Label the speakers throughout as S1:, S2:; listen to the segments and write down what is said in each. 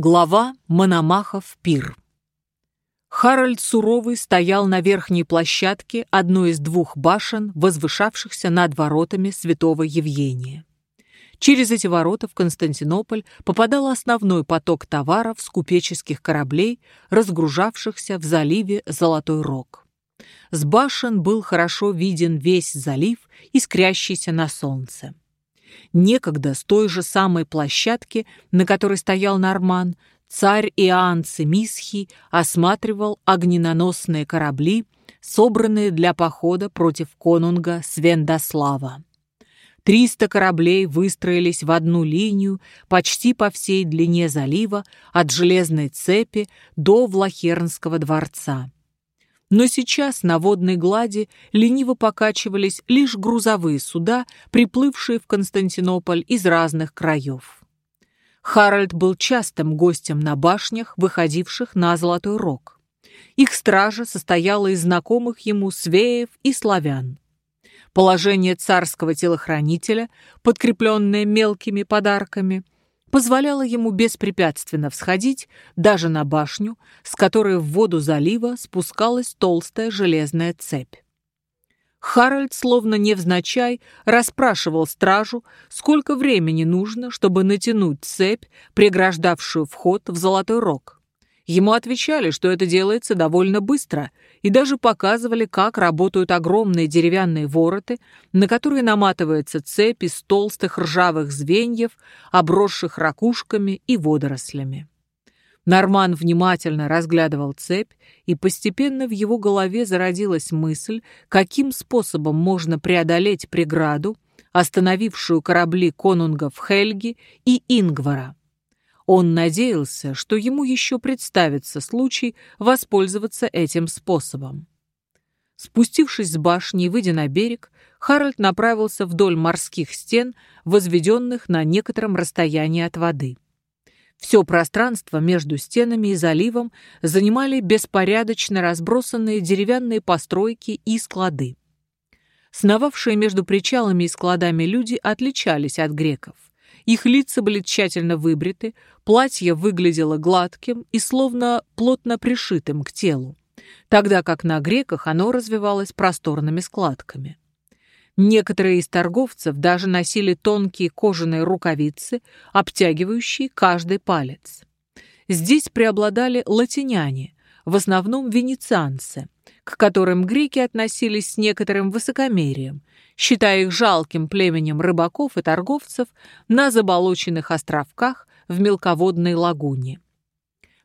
S1: Глава Мономахов пир. Харальд Суровый стоял на верхней площадке одной из двух башен, возвышавшихся над воротами святого Евгения. Через эти ворота в Константинополь попадал основной поток товаров с купеческих кораблей, разгружавшихся в заливе Золотой Рог. С башен был хорошо виден весь залив, искрящийся на солнце. Некогда с той же самой площадки, на которой стоял Норман, царь Иоанн Цимисхий осматривал огненоносные корабли, собранные для похода против конунга Свендослава. Триста кораблей выстроились в одну линию почти по всей длине залива от Железной цепи до Влахернского дворца. Но сейчас на водной глади лениво покачивались лишь грузовые суда, приплывшие в Константинополь из разных краев. Харальд был частым гостем на башнях, выходивших на Золотой Рог. Их стража состояла из знакомых ему свеев и славян. Положение царского телохранителя, подкрепленное мелкими подарками – позволяло ему беспрепятственно всходить даже на башню, с которой в воду залива спускалась толстая железная цепь. Харальд, словно невзначай, расспрашивал стражу, сколько времени нужно, чтобы натянуть цепь, преграждавшую вход в Золотой Рог. Ему отвечали, что это делается довольно быстро, и даже показывали, как работают огромные деревянные вороты, на которые наматывается цепь из толстых ржавых звеньев, обросших ракушками и водорослями. Норман внимательно разглядывал цепь, и постепенно в его голове зародилась мысль, каким способом можно преодолеть преграду, остановившую корабли конунгов Хельги и Ингвара. Он надеялся, что ему еще представится случай воспользоваться этим способом. Спустившись с башни и выйдя на берег, Харальд направился вдоль морских стен, возведенных на некотором расстоянии от воды. Все пространство между стенами и заливом занимали беспорядочно разбросанные деревянные постройки и склады. Сновавшие между причалами и складами люди отличались от греков. Их лица были тщательно выбриты, платье выглядело гладким и словно плотно пришитым к телу, тогда как на греках оно развивалось просторными складками. Некоторые из торговцев даже носили тонкие кожаные рукавицы, обтягивающие каждый палец. Здесь преобладали латиняне, в основном венецианцы, к которым греки относились с некоторым высокомерием, считая их жалким племенем рыбаков и торговцев на заболоченных островках в мелководной лагуне.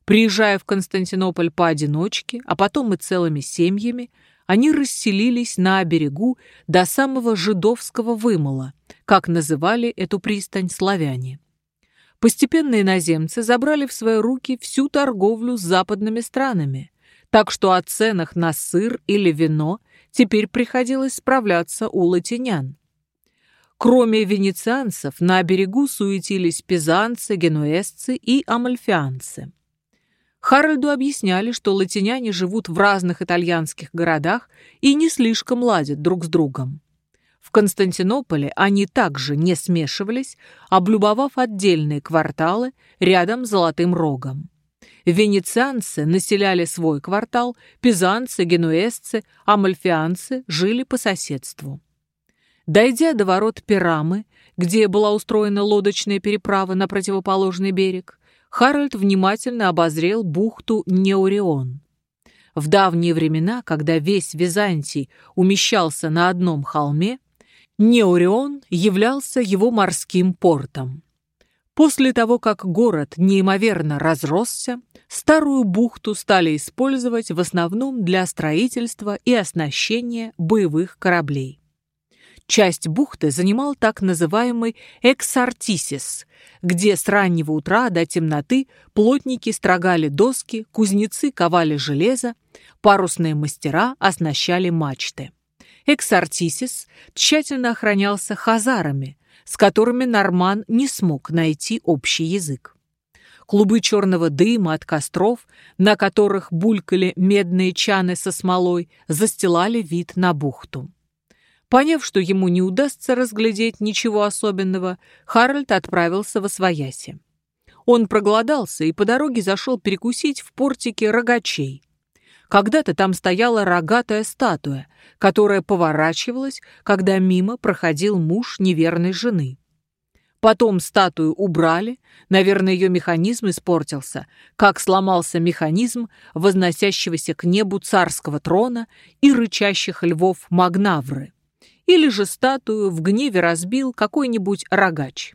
S1: Приезжая в Константинополь поодиночке, а потом и целыми семьями, они расселились на берегу до самого жидовского вымыла, как называли эту пристань славяне. Постепенно иноземцы забрали в свои руки всю торговлю с западными странами, так что о ценах на сыр или вино – теперь приходилось справляться у латинян. Кроме венецианцев, на берегу суетились пизанцы, генуэзцы и амальфианцы. Харальду объясняли, что латиняне живут в разных итальянских городах и не слишком ладят друг с другом. В Константинополе они также не смешивались, облюбовав отдельные кварталы рядом с Золотым Рогом. Венецианцы населяли свой квартал, пизанцы, генуэзцы, амальфианцы жили по соседству. Дойдя до ворот Пирамы, где была устроена лодочная переправа на противоположный берег, Харальд внимательно обозрел бухту Неурион. В давние времена, когда весь Византий умещался на одном холме, Неурион являлся его морским портом. После того, как город неимоверно разросся, старую бухту стали использовать в основном для строительства и оснащения боевых кораблей. Часть бухты занимал так называемый эксартисис, где с раннего утра до темноты плотники строгали доски, кузнецы ковали железо, парусные мастера оснащали мачты. Эксартисис тщательно охранялся хазарами, с которыми Норман не смог найти общий язык. Клубы черного дыма от костров, на которых булькали медные чаны со смолой, застилали вид на бухту. Поняв, что ему не удастся разглядеть ничего особенного, Харальд отправился во свояси. Он проголодался и по дороге зашел перекусить в портике рогачей. Когда-то там стояла рогатая статуя, которая поворачивалась, когда мимо проходил муж неверной жены. Потом статую убрали, наверное, ее механизм испортился, как сломался механизм возносящегося к небу царского трона и рычащих львов Магнавры. Или же статую в гневе разбил какой-нибудь рогач.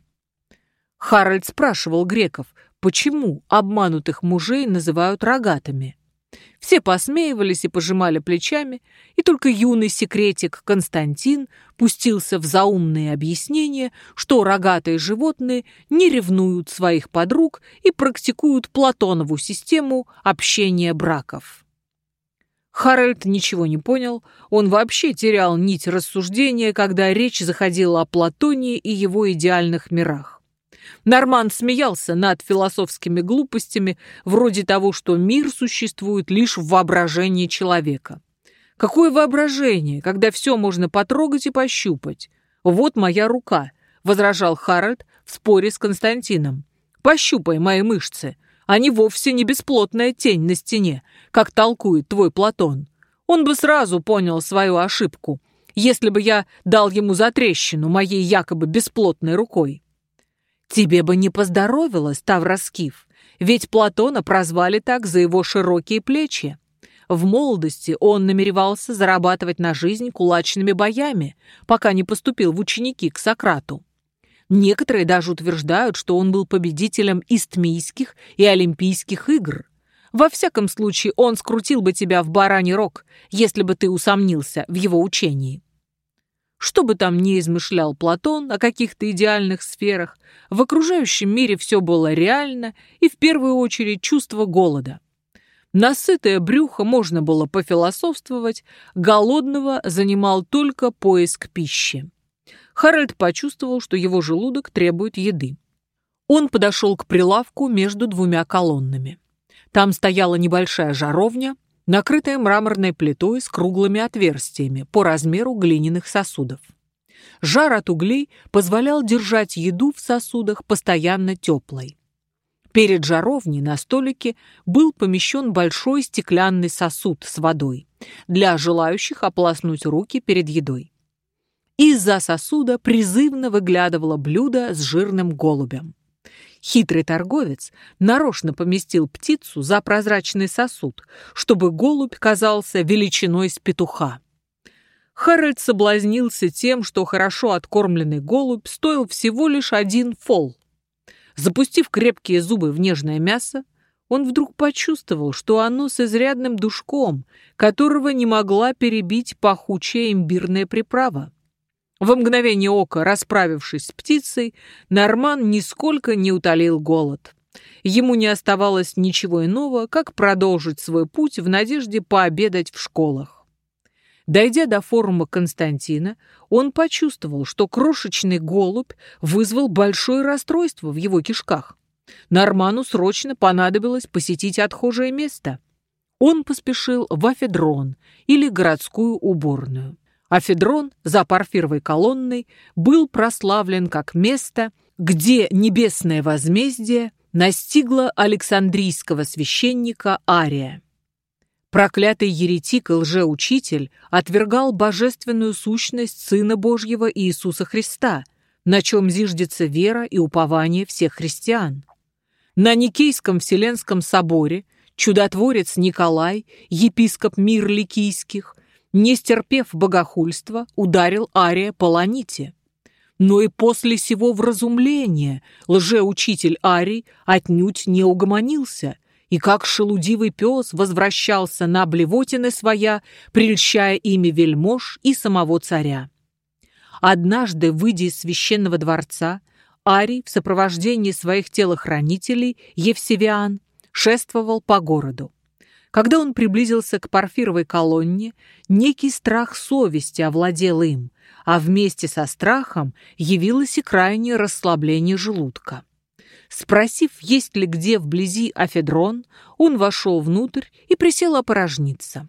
S1: Харальд спрашивал греков, почему обманутых мужей называют рогатыми. Все посмеивались и пожимали плечами, и только юный секретик Константин пустился в заумные объяснения, что рогатые животные не ревнуют своих подруг и практикуют Платонову систему общения браков. Харальд ничего не понял, он вообще терял нить рассуждения, когда речь заходила о Платоне и его идеальных мирах. Норман смеялся над философскими глупостями, вроде того, что мир существует лишь в воображении человека. Какое воображение, когда все можно потрогать и пощупать? Вот моя рука, возражал Харальд в споре с Константином. Пощупай мои мышцы. Они вовсе не бесплотная тень на стене, как толкует твой Платон. Он бы сразу понял свою ошибку, если бы я дал ему затрещину моей якобы бесплотной рукой. Тебе бы не поздоровилось, Тавроскиф, ведь Платона прозвали так за его широкие плечи. В молодости он намеревался зарабатывать на жизнь кулачными боями, пока не поступил в ученики к Сократу. Некоторые даже утверждают, что он был победителем истмийских и олимпийских игр. Во всяком случае, он скрутил бы тебя в бараний рог, если бы ты усомнился в его учении. Что бы там ни измышлял Платон о каких-то идеальных сферах, в окружающем мире все было реально и в первую очередь чувство голода. Насытое брюхо можно было пофилософствовать, голодного занимал только поиск пищи. Харальд почувствовал, что его желудок требует еды. Он подошел к прилавку между двумя колоннами. Там стояла небольшая жаровня, накрытая мраморной плитой с круглыми отверстиями по размеру глиняных сосудов. Жар от углей позволял держать еду в сосудах постоянно теплой. Перед жаровней на столике был помещен большой стеклянный сосуд с водой для желающих ополоснуть руки перед едой. Из-за сосуда призывно выглядывало блюдо с жирным голубем. Хитрый торговец нарочно поместил птицу за прозрачный сосуд, чтобы голубь казался величиной с петуха. Харальд соблазнился тем, что хорошо откормленный голубь стоил всего лишь один фол. Запустив крепкие зубы в нежное мясо, он вдруг почувствовал, что оно с изрядным душком, которого не могла перебить пахучая имбирная приправа. В мгновение ока, расправившись с птицей, Норман нисколько не утолил голод. Ему не оставалось ничего иного, как продолжить свой путь в надежде пообедать в школах. Дойдя до форума Константина, он почувствовал, что крошечный голубь вызвал большое расстройство в его кишках. Норману срочно понадобилось посетить отхожее место. Он поспешил в Афедрон или городскую уборную. Афедрон за парфировой колонной был прославлен как место, где небесное возмездие настигло Александрийского священника Ария. Проклятый еретик и лжеучитель отвергал божественную сущность Сына Божьего Иисуса Христа, на чем зиждется вера и упование всех христиан. На Никейском Вселенском соборе чудотворец Николай, епископ мир ликийских, не стерпев богохульства, ударил Ария по ланите. Но и после сего вразумления лжеучитель Арий отнюдь не угомонился, и как шелудивый пес возвращался на блевотины своя, прельщая ими вельмож и самого царя. Однажды, выйдя из священного дворца, Арий в сопровождении своих телохранителей, Евсевиан, шествовал по городу. Когда он приблизился к парфировой колонне, некий страх совести овладел им, а вместе со страхом явилось и крайнее расслабление желудка. Спросив, есть ли где вблизи афедрон, он вошел внутрь и присел опорожниться.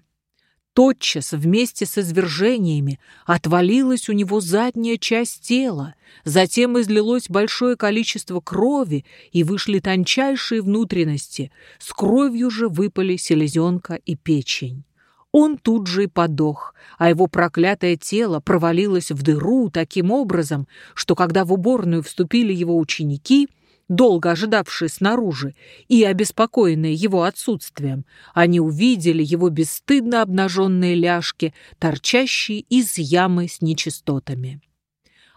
S1: Тотчас вместе с извержениями отвалилась у него задняя часть тела, затем излилось большое количество крови и вышли тончайшие внутренности, с кровью же выпали селезенка и печень. Он тут же и подох, а его проклятое тело провалилось в дыру таким образом, что когда в уборную вступили его ученики, долго ожидавшие снаружи и обеспокоенные его отсутствием, они увидели его бесстыдно обнаженные ляжки, торчащие из ямы с нечистотами.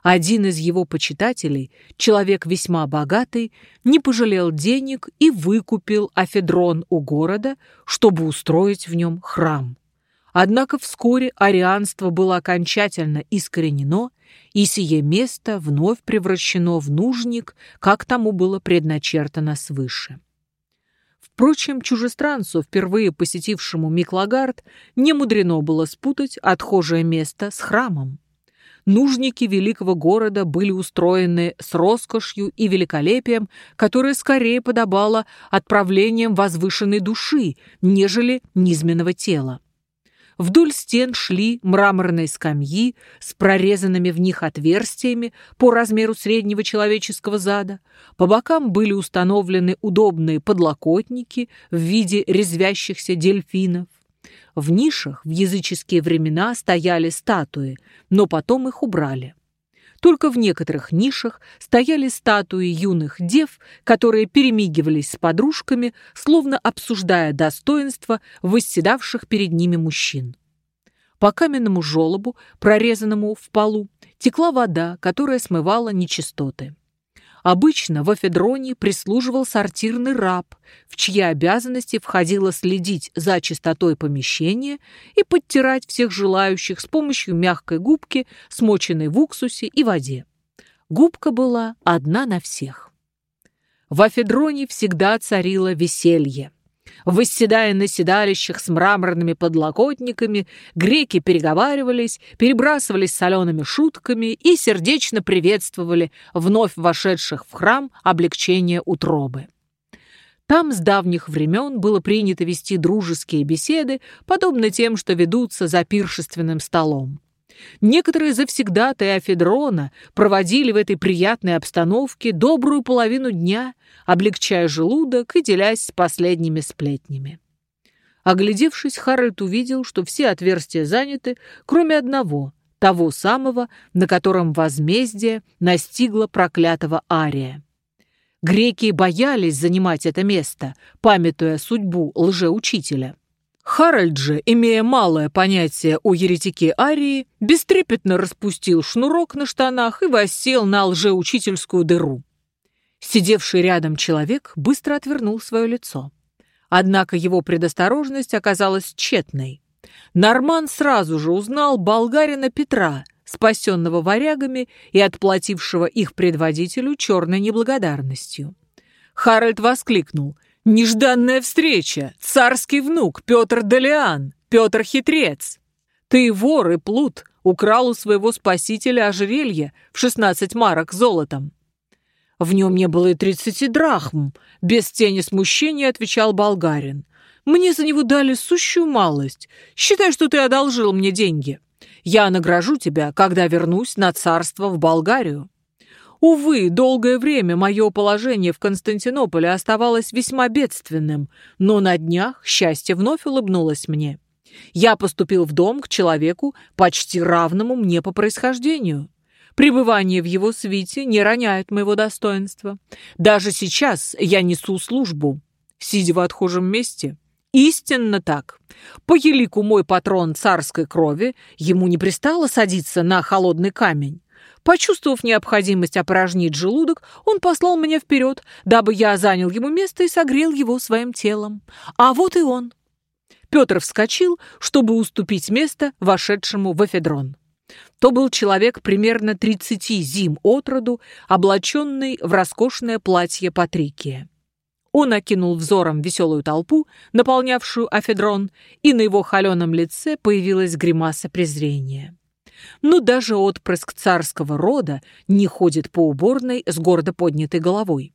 S1: Один из его почитателей, человек весьма богатый, не пожалел денег и выкупил афедрон у города, чтобы устроить в нем храм. Однако вскоре арианство было окончательно искоренено, и сие место вновь превращено в нужник, как тому было предначертано свыше. Впрочем, чужестранцу, впервые посетившему Миклагард, не мудрено было спутать отхожее место с храмом. Нужники великого города были устроены с роскошью и великолепием, которое скорее подобало отправлением возвышенной души, нежели низменного тела. Вдоль стен шли мраморные скамьи с прорезанными в них отверстиями по размеру среднего человеческого зада. По бокам были установлены удобные подлокотники в виде резвящихся дельфинов. В нишах в языческие времена стояли статуи, но потом их убрали. Только в некоторых нишах стояли статуи юных дев, которые перемигивались с подружками, словно обсуждая достоинства восседавших перед ними мужчин. По каменному желобу, прорезанному в полу, текла вода, которая смывала нечистоты. Обычно в Афедроне прислуживал сортирный раб, в чьи обязанности входило следить за чистотой помещения и подтирать всех желающих с помощью мягкой губки, смоченной в уксусе и воде. Губка была одна на всех. В Афедроне всегда царило веселье. Восседая на седалищах с мраморными подлокотниками, греки переговаривались, перебрасывались солеными шутками и сердечно приветствовали вновь вошедших в храм облегчение утробы. Там с давних времен было принято вести дружеские беседы, подобно тем, что ведутся за пиршественным столом. Некоторые завсегдатые Афедрона проводили в этой приятной обстановке добрую половину дня, облегчая желудок и делясь последними сплетнями. Оглядевшись, Харальд увидел, что все отверстия заняты, кроме одного, того самого, на котором возмездие настигло проклятого Ария. Греки боялись занимать это место, памятуя судьбу лжеучителя. Харальд же, имея малое понятие о еретике Арии, бестрепетно распустил шнурок на штанах и воссел на лжеучительскую дыру. Сидевший рядом человек быстро отвернул свое лицо. Однако его предосторожность оказалась тщетной. Норман сразу же узнал болгарина Петра, спасенного варягами и отплатившего их предводителю черной неблагодарностью. Харальд воскликнул Нежданная встреча! Царский внук Петр Далиан, Петр Хитрец! Ты вор и плут, украл у своего спасителя ожерелье в шестнадцать марок золотом. В нем не было и тридцати драхм, без тени смущения отвечал болгарин. Мне за него дали сущую малость. Считай, что ты одолжил мне деньги. Я награжу тебя, когда вернусь на царство в Болгарию. Увы, долгое время мое положение в Константинополе оставалось весьма бедственным, но на днях счастье вновь улыбнулось мне. Я поступил в дом к человеку, почти равному мне по происхождению. Пребывание в его свите не роняет моего достоинства. Даже сейчас я несу службу, сидя в отхожем месте. Истинно так. По елику мой патрон царской крови, ему не пристало садиться на холодный камень. Почувствовав необходимость опорожнить желудок, он послал меня вперед, дабы я занял ему место и согрел его своим телом. А вот и он. Петр вскочил, чтобы уступить место вошедшему в эфедрон. То был человек примерно 30 зим от роду, облаченный в роскошное платье Патрикия. Он окинул взором веселую толпу, наполнявшую афедрон, и на его холеном лице появилась гримаса презрения но даже отпрыск царского рода не ходит по уборной с гордо поднятой головой.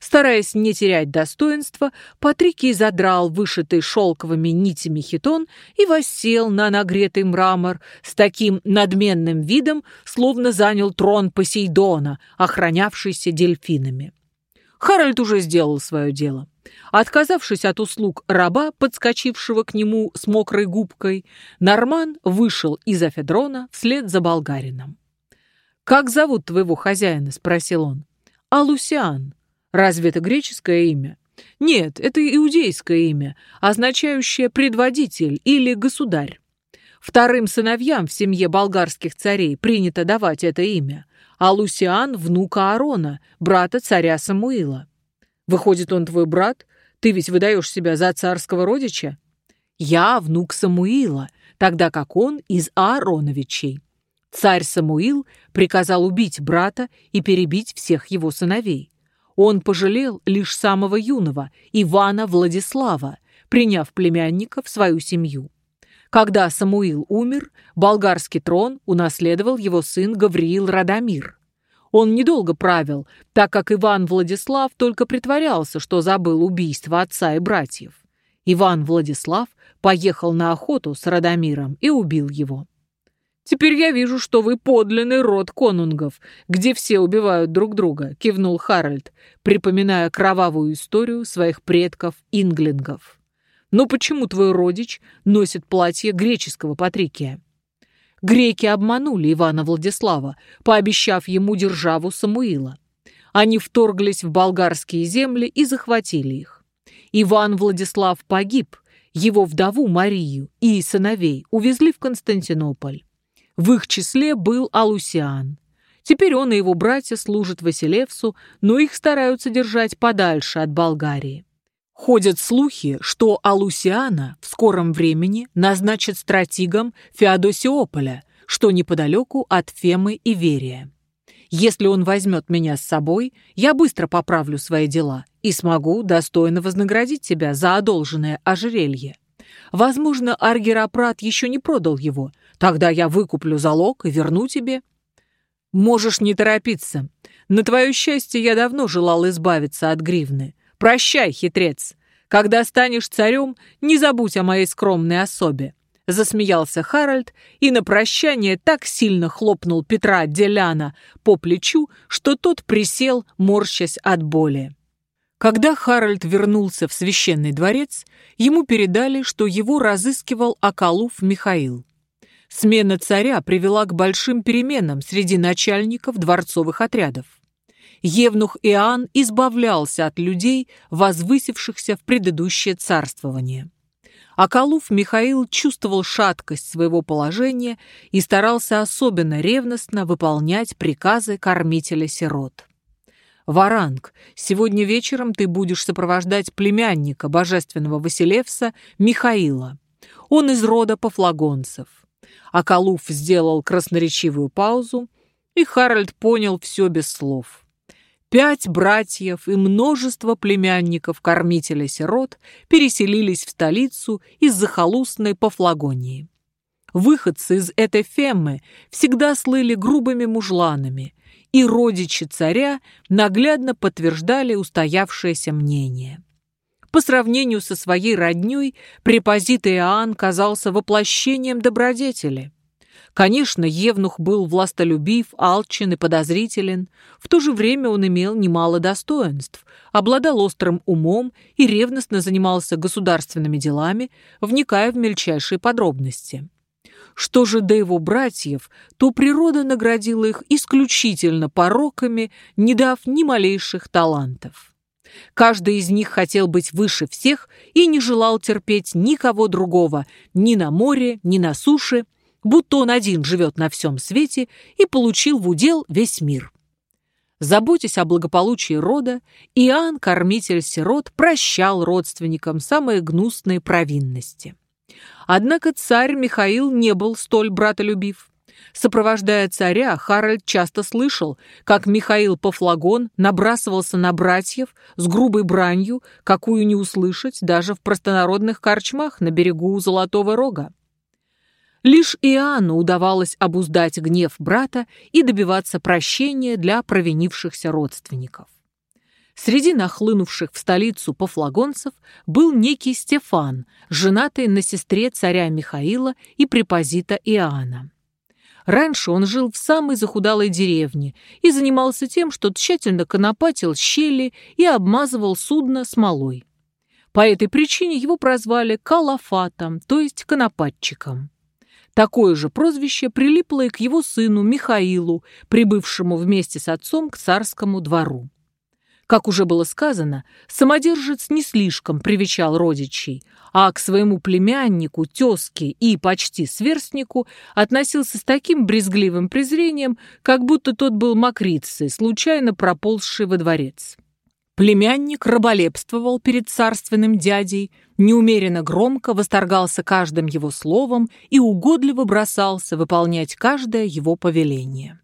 S1: Стараясь не терять достоинства, Патрикий задрал вышитый шелковыми нитями хитон и воссел на нагретый мрамор с таким надменным видом, словно занял трон Посейдона, охранявшийся дельфинами. Харальд уже сделал свое дело. Отказавшись от услуг раба, подскочившего к нему с мокрой губкой, Норман вышел из Афедрона вслед за болгарином. «Как зовут твоего хозяина?» — спросил он. «Алусиан. Разве это греческое имя?» «Нет, это иудейское имя, означающее «предводитель» или «государь». Вторым сыновьям в семье болгарских царей принято давать это имя, а Лусиан – внука Аарона, брата царя Самуила. Выходит, он твой брат? Ты ведь выдаешь себя за царского родича? Я внук Самуила, тогда как он из Аароновичей. Царь Самуил приказал убить брата и перебить всех его сыновей. Он пожалел лишь самого юного, Ивана Владислава, приняв племянника в свою семью. Когда Самуил умер, болгарский трон унаследовал его сын Гавриил Радомир. Он недолго правил, так как Иван Владислав только притворялся, что забыл убийство отца и братьев. Иван Владислав поехал на охоту с Радомиром и убил его. «Теперь я вижу, что вы подлинный род конунгов, где все убивают друг друга», — кивнул Харальд, припоминая кровавую историю своих предков-инглингов. «Но почему твой родич носит платье греческого Патрикия?» Греки обманули Ивана Владислава, пообещав ему державу Самуила. Они вторглись в болгарские земли и захватили их. Иван Владислав погиб, его вдову Марию и сыновей увезли в Константинополь. В их числе был Алусиан. Теперь он и его братья служат Василевсу, но их стараются держать подальше от Болгарии. Ходят слухи, что Алусиана в скором времени назначат стратегом Феодосиополя, что неподалеку от Фемы и Верия. Если он возьмет меня с собой, я быстро поправлю свои дела и смогу достойно вознаградить тебя за одолженное ожерелье. Возможно, Аргерапрат еще не продал его, Тогда я выкуплю залог и верну тебе. Можешь не торопиться. На твое счастье, я давно желал избавиться от гривны. Прощай, хитрец. Когда станешь царем, не забудь о моей скромной особе. Засмеялся Харальд и на прощание так сильно хлопнул Петра Деляна по плечу, что тот присел, морщась от боли. Когда Харальд вернулся в священный дворец, ему передали, что его разыскивал Акалуф Михаил. Смена царя привела к большим переменам среди начальников дворцовых отрядов. Евнух Иоанн избавлялся от людей, возвысившихся в предыдущее царствование. Акалуф Михаил чувствовал шаткость своего положения и старался особенно ревностно выполнять приказы кормителя сирот. «Варанг, сегодня вечером ты будешь сопровождать племянника божественного Василевса Михаила. Он из рода пофлагонцев. А Калуф сделал красноречивую паузу, и Харальд понял все без слов. Пять братьев и множество племянников кормителя сирот переселились в столицу из захолустной Пафлагонии. Выходцы из этой феммы всегда слыли грубыми мужланами, и родичи царя наглядно подтверждали устоявшееся мнение. По сравнению со своей роднёй, препозит Иоанн казался воплощением добродетели. Конечно, Евнух был властолюбив, алчен и подозрителен. В то же время он имел немало достоинств, обладал острым умом и ревностно занимался государственными делами, вникая в мельчайшие подробности. Что же до его братьев, то природа наградила их исключительно пороками, не дав ни малейших талантов. Каждый из них хотел быть выше всех и не желал терпеть никого другого ни на море, ни на суше, будто он один живет на всем свете и получил в удел весь мир. Заботясь о благополучии рода, Иоанн, кормитель сирот, прощал родственникам самые гнусные провинности. Однако царь Михаил не был столь братолюбив. Сопровождая царя, Харальд часто слышал, как Михаил Пафлагон набрасывался на братьев с грубой бранью, какую не услышать даже в простонародных корчмах на берегу Золотого Рога. Лишь Иоанну удавалось обуздать гнев брата и добиваться прощения для провинившихся родственников. Среди нахлынувших в столицу пофлагонцев был некий Стефан, женатый на сестре царя Михаила и препозита Иоанна. Раньше он жил в самой захудалой деревне и занимался тем, что тщательно конопатил щели и обмазывал судно смолой. По этой причине его прозвали Калафатом, то есть конопатчиком. Такое же прозвище прилипло и к его сыну Михаилу, прибывшему вместе с отцом к царскому двору. Как уже было сказано, самодержец не слишком привечал родичей, а к своему племяннику, тезке и почти сверстнику относился с таким брезгливым презрением, как будто тот был мокрицей, случайно проползший во дворец. Племянник раболепствовал перед царственным дядей, неумеренно громко восторгался каждым его словом и угодливо бросался выполнять каждое его повеление.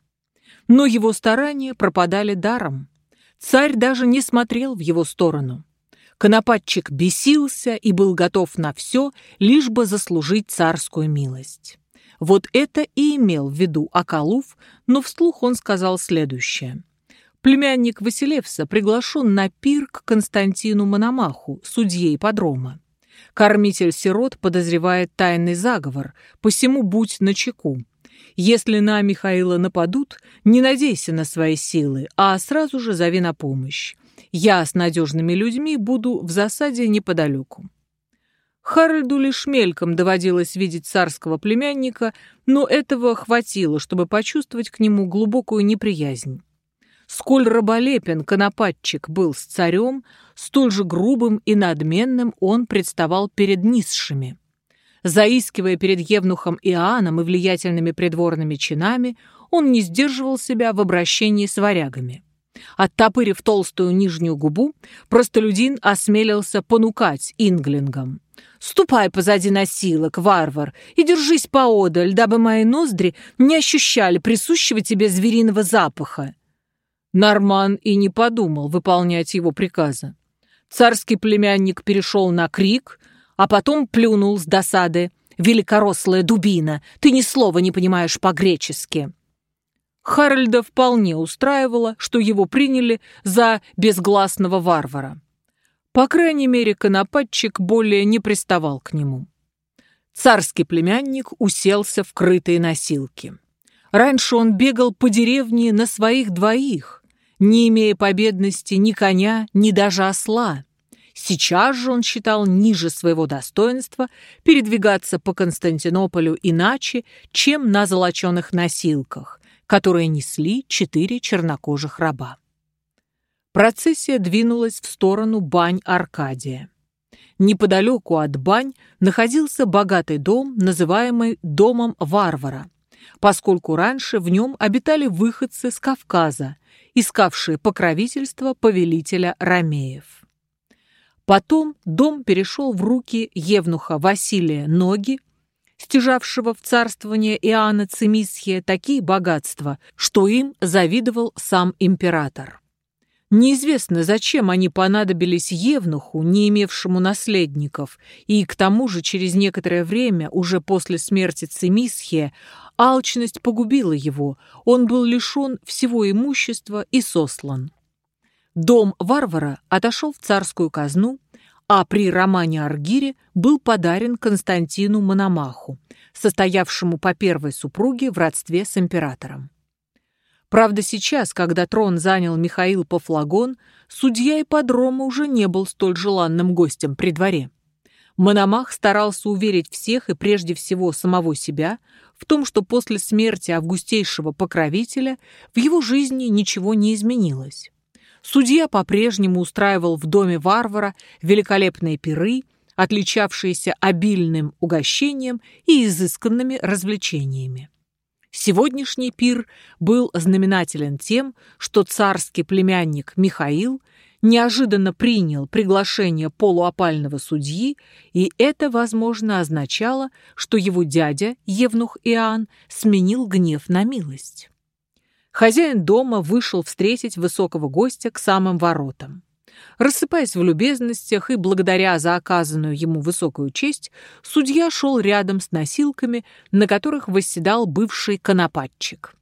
S1: Но его старания пропадали даром. Царь даже не смотрел в его сторону. Конопатчик бесился и был готов на все, лишь бы заслужить царскую милость. Вот это и имел в виду Акалуф, но вслух он сказал следующее – Племянник Василевса приглашен на пир к Константину Мономаху, судье ипподрома. Кормитель сирот подозревает тайный заговор, посему будь начеку. Если на Михаила нападут, не надейся на свои силы, а сразу же зови на помощь. Я с надежными людьми буду в засаде неподалеку. Харальду лишь мельком доводилось видеть царского племянника, но этого хватило, чтобы почувствовать к нему глубокую неприязнь. Сколь раболепен конопатчик был с царем, столь же грубым и надменным он представал перед низшими. Заискивая перед Евнухом Иоанном и влиятельными придворными чинами, он не сдерживал себя в обращении с варягами. Оттопырив толстую нижнюю губу, простолюдин осмелился понукать инглингам. «Ступай позади носилок, варвар, и держись поодаль, дабы мои ноздри не ощущали присущего тебе звериного запаха». Норман и не подумал выполнять его приказа. Царский племянник перешел на крик, а потом плюнул с досады. «Великорослая дубина, ты ни слова не понимаешь по-гречески!» Харальда вполне устраивало, что его приняли за безгласного варвара. По крайней мере, конопатчик более не приставал к нему. Царский племянник уселся в крытые носилки. Раньше он бегал по деревне на своих двоих, не имея победности ни коня, ни даже осла. Сейчас же он считал ниже своего достоинства передвигаться по Константинополю иначе, чем на золоченых носилках, которые несли четыре чернокожих раба. Процессия двинулась в сторону бань Аркадия. Неподалеку от бань находился богатый дом, называемый «домом варвара», поскольку раньше в нем обитали выходцы с Кавказа, искавшие покровительство повелителя Ромеев. Потом дом перешел в руки евнуха Василия Ноги, стяжавшего в царствование Иоанна Цимисхия такие богатства, что им завидовал сам император. Неизвестно, зачем они понадобились Евнуху, не имевшему наследников, и к тому же через некоторое время, уже после смерти Цимисхия, алчность погубила его, он был лишен всего имущества и сослан. Дом варвара отошел в царскую казну, а при романе Аргире был подарен Константину Мономаху, состоявшему по первой супруге в родстве с императором. Правда, сейчас, когда трон занял Михаил Пафлагон, судья ипподрома уже не был столь желанным гостем при дворе. Мономах старался уверить всех и прежде всего самого себя в том, что после смерти августейшего покровителя в его жизни ничего не изменилось. Судья по-прежнему устраивал в доме варвара великолепные пиры, отличавшиеся обильным угощением и изысканными развлечениями. Сегодняшний пир был знаменателен тем, что царский племянник Михаил неожиданно принял приглашение полуопального судьи, и это, возможно, означало, что его дядя, Евнух Иоанн, сменил гнев на милость. Хозяин дома вышел встретить высокого гостя к самым воротам. Рассыпаясь в любезностях и благодаря за оказанную ему высокую честь, судья шел рядом с носилками, на которых восседал бывший конопатчик.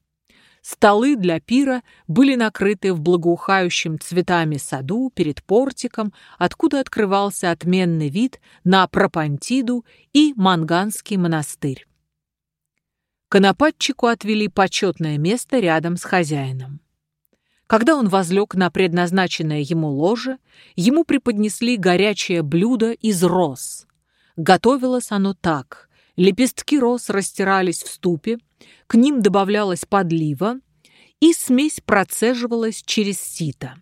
S1: Столы для пира были накрыты в благоухающем цветами саду перед портиком, откуда открывался отменный вид на Пропантиду и Манганский монастырь. Конопатчику отвели почетное место рядом с хозяином. Когда он возлег на предназначенное ему ложе, ему преподнесли горячее блюдо из роз. Готовилось оно так. Лепестки роз растирались в ступе, к ним добавлялась подлива, и смесь процеживалась через сито.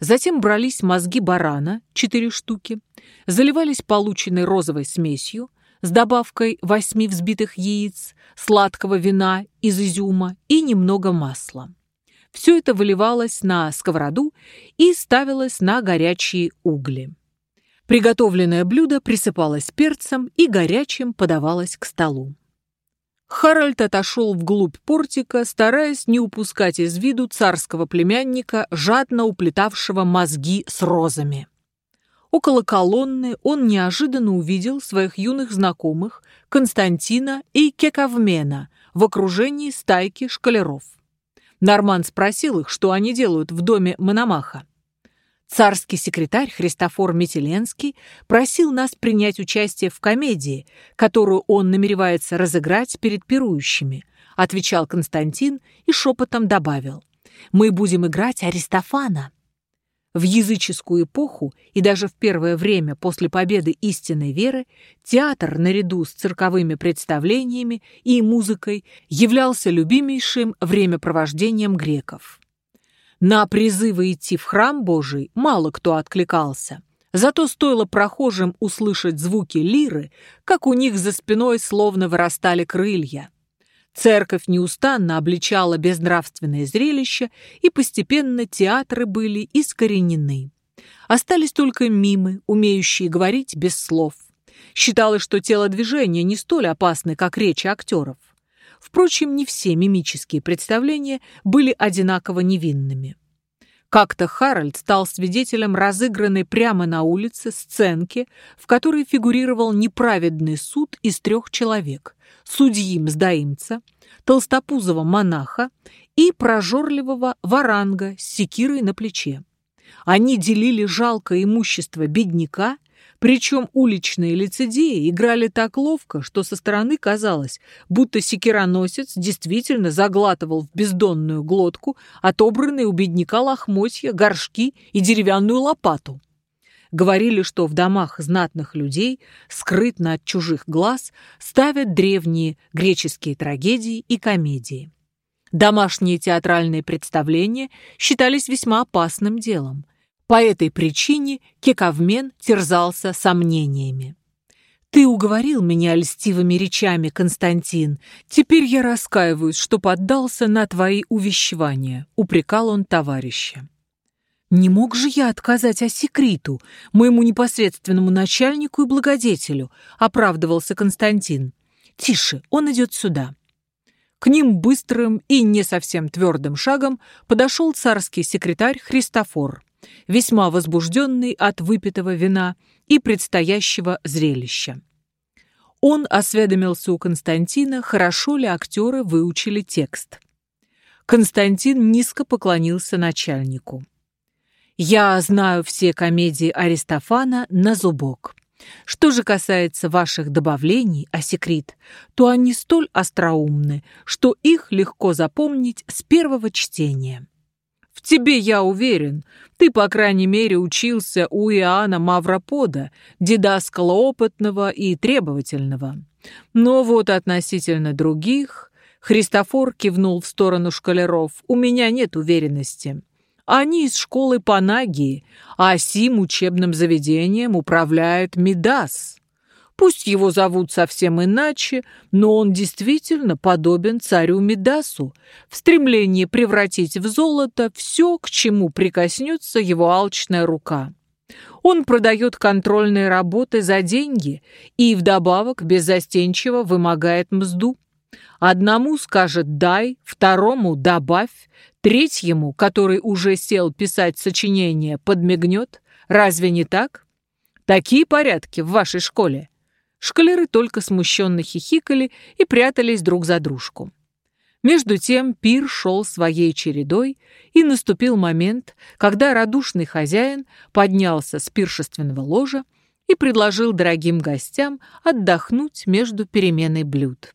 S1: Затем брались мозги барана, четыре штуки, заливались полученной розовой смесью с добавкой восьми взбитых яиц, сладкого вина из изюма и немного масла. Все это выливалось на сковороду и ставилось на горячие угли. Приготовленное блюдо присыпалось перцем и горячим подавалось к столу. Харальд отошел вглубь портика, стараясь не упускать из виду царского племянника, жадно уплетавшего мозги с розами. Около колонны он неожиданно увидел своих юных знакомых Константина и Кекавмена в окружении стайки шкалеров. Норман спросил их, что они делают в доме Мономаха. Царский секретарь Христофор Метеленский просил нас принять участие в комедии, которую он намеревается разыграть перед пирующими, отвечал Константин и шепотом добавил. Мы будем играть Аристофана. В языческую эпоху и даже в первое время после победы истинной веры театр наряду с цирковыми представлениями и музыкой являлся любимейшим времяпровождением греков. На призывы идти в храм Божий мало кто откликался. Зато стоило прохожим услышать звуки лиры, как у них за спиной словно вырастали крылья. Церковь неустанно обличала безнравственное зрелище, и постепенно театры были искоренены. Остались только мимы, умеющие говорить без слов. Считалось, что телодвижения не столь опасны, как речи актеров. Впрочем, не все мимические представления были одинаково невинными. Как-то Харальд стал свидетелем разыгранной прямо на улице сценки, в которой фигурировал неправедный суд из трех человек – судьи-мздоимца, толстопузого монаха и прожорливого варанга с секирой на плече. Они делили жалкое имущество бедняка причем уличные лицедеи играли так ловко, что со стороны казалось, будто секироносец действительно заглатывал в бездонную глотку отобранные у бедняка лохмотья, горшки и деревянную лопату. Говорили, что в домах знатных людей, скрытно от чужих глаз, ставят древние греческие трагедии и комедии. Домашние театральные представления считались весьма опасным делом. По этой причине Кекавмен терзался сомнениями. «Ты уговорил меня льстивыми речами, Константин. Теперь я раскаиваюсь, что поддался на твои увещевания», — упрекал он товарища. «Не мог же я отказать Осекриту, моему непосредственному начальнику и благодетелю», — оправдывался Константин. «Тише, он идет сюда». К ним быстрым и не совсем твердым шагом подошел царский секретарь Христофор весьма возбужденный от выпитого вина и предстоящего зрелища. Он осведомился у Константина, хорошо ли актеры выучили текст. Константин низко поклонился начальнику. «Я знаю все комедии Аристофана на зубок. Что же касается ваших добавлений, о секрет, то они столь остроумны, что их легко запомнить с первого чтения. В тебе я уверен. Ты, по крайней мере, учился у Иоанна Мавропода, дедаскала опытного и требовательного. Но вот относительно других... Христофор кивнул в сторону школяров. «У меня нет уверенности. Они из школы Панагии, а сим учебным заведением управляет Мидас. Пусть его зовут совсем иначе, но он действительно подобен царю Мидасу в стремлении превратить в золото все, к чему прикоснется его алчная рука. Он продает контрольные работы за деньги и вдобавок беззастенчиво вымогает мзду. Одному скажет «дай», второму «добавь», третьему, который уже сел писать сочинение, подмигнет. Разве не так? Такие порядки в вашей школе. Шкалеры только смущенно хихикали и прятались друг за дружку. Между тем пир шел своей чередой, и наступил момент, когда радушный хозяин поднялся с пиршественного ложа и предложил дорогим гостям отдохнуть между переменой блюд.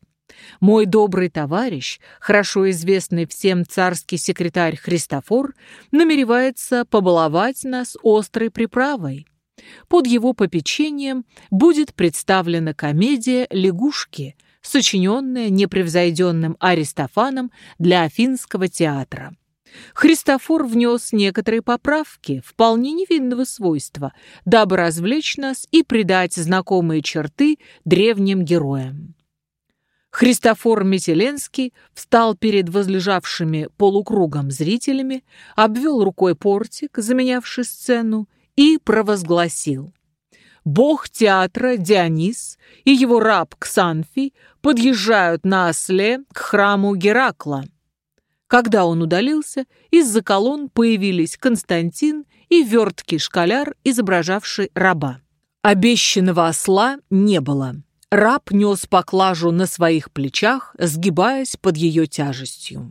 S1: Мой добрый товарищ, хорошо известный всем царский секретарь Христофор, намеревается побаловать нас острой приправой. Под его попечением будет представлена комедия «Лягушки», сочиненная непревзойденным Аристофаном для Афинского театра. Христофор внес некоторые поправки вполне невинного свойства, дабы развлечь нас и придать знакомые черты древним героям. Христофор Метеленский встал перед возлежавшими полукругом зрителями, обвел рукой портик, заменявший сцену, и провозгласил. Бог театра Дионис и его раб Ксанфий подъезжают на осле к храму Геракла. Когда он удалился, из-за колонн появились Константин и верткий школяр, изображавший раба. Обещанного осла не было. Раб нес поклажу на своих плечах, сгибаясь под ее тяжестью.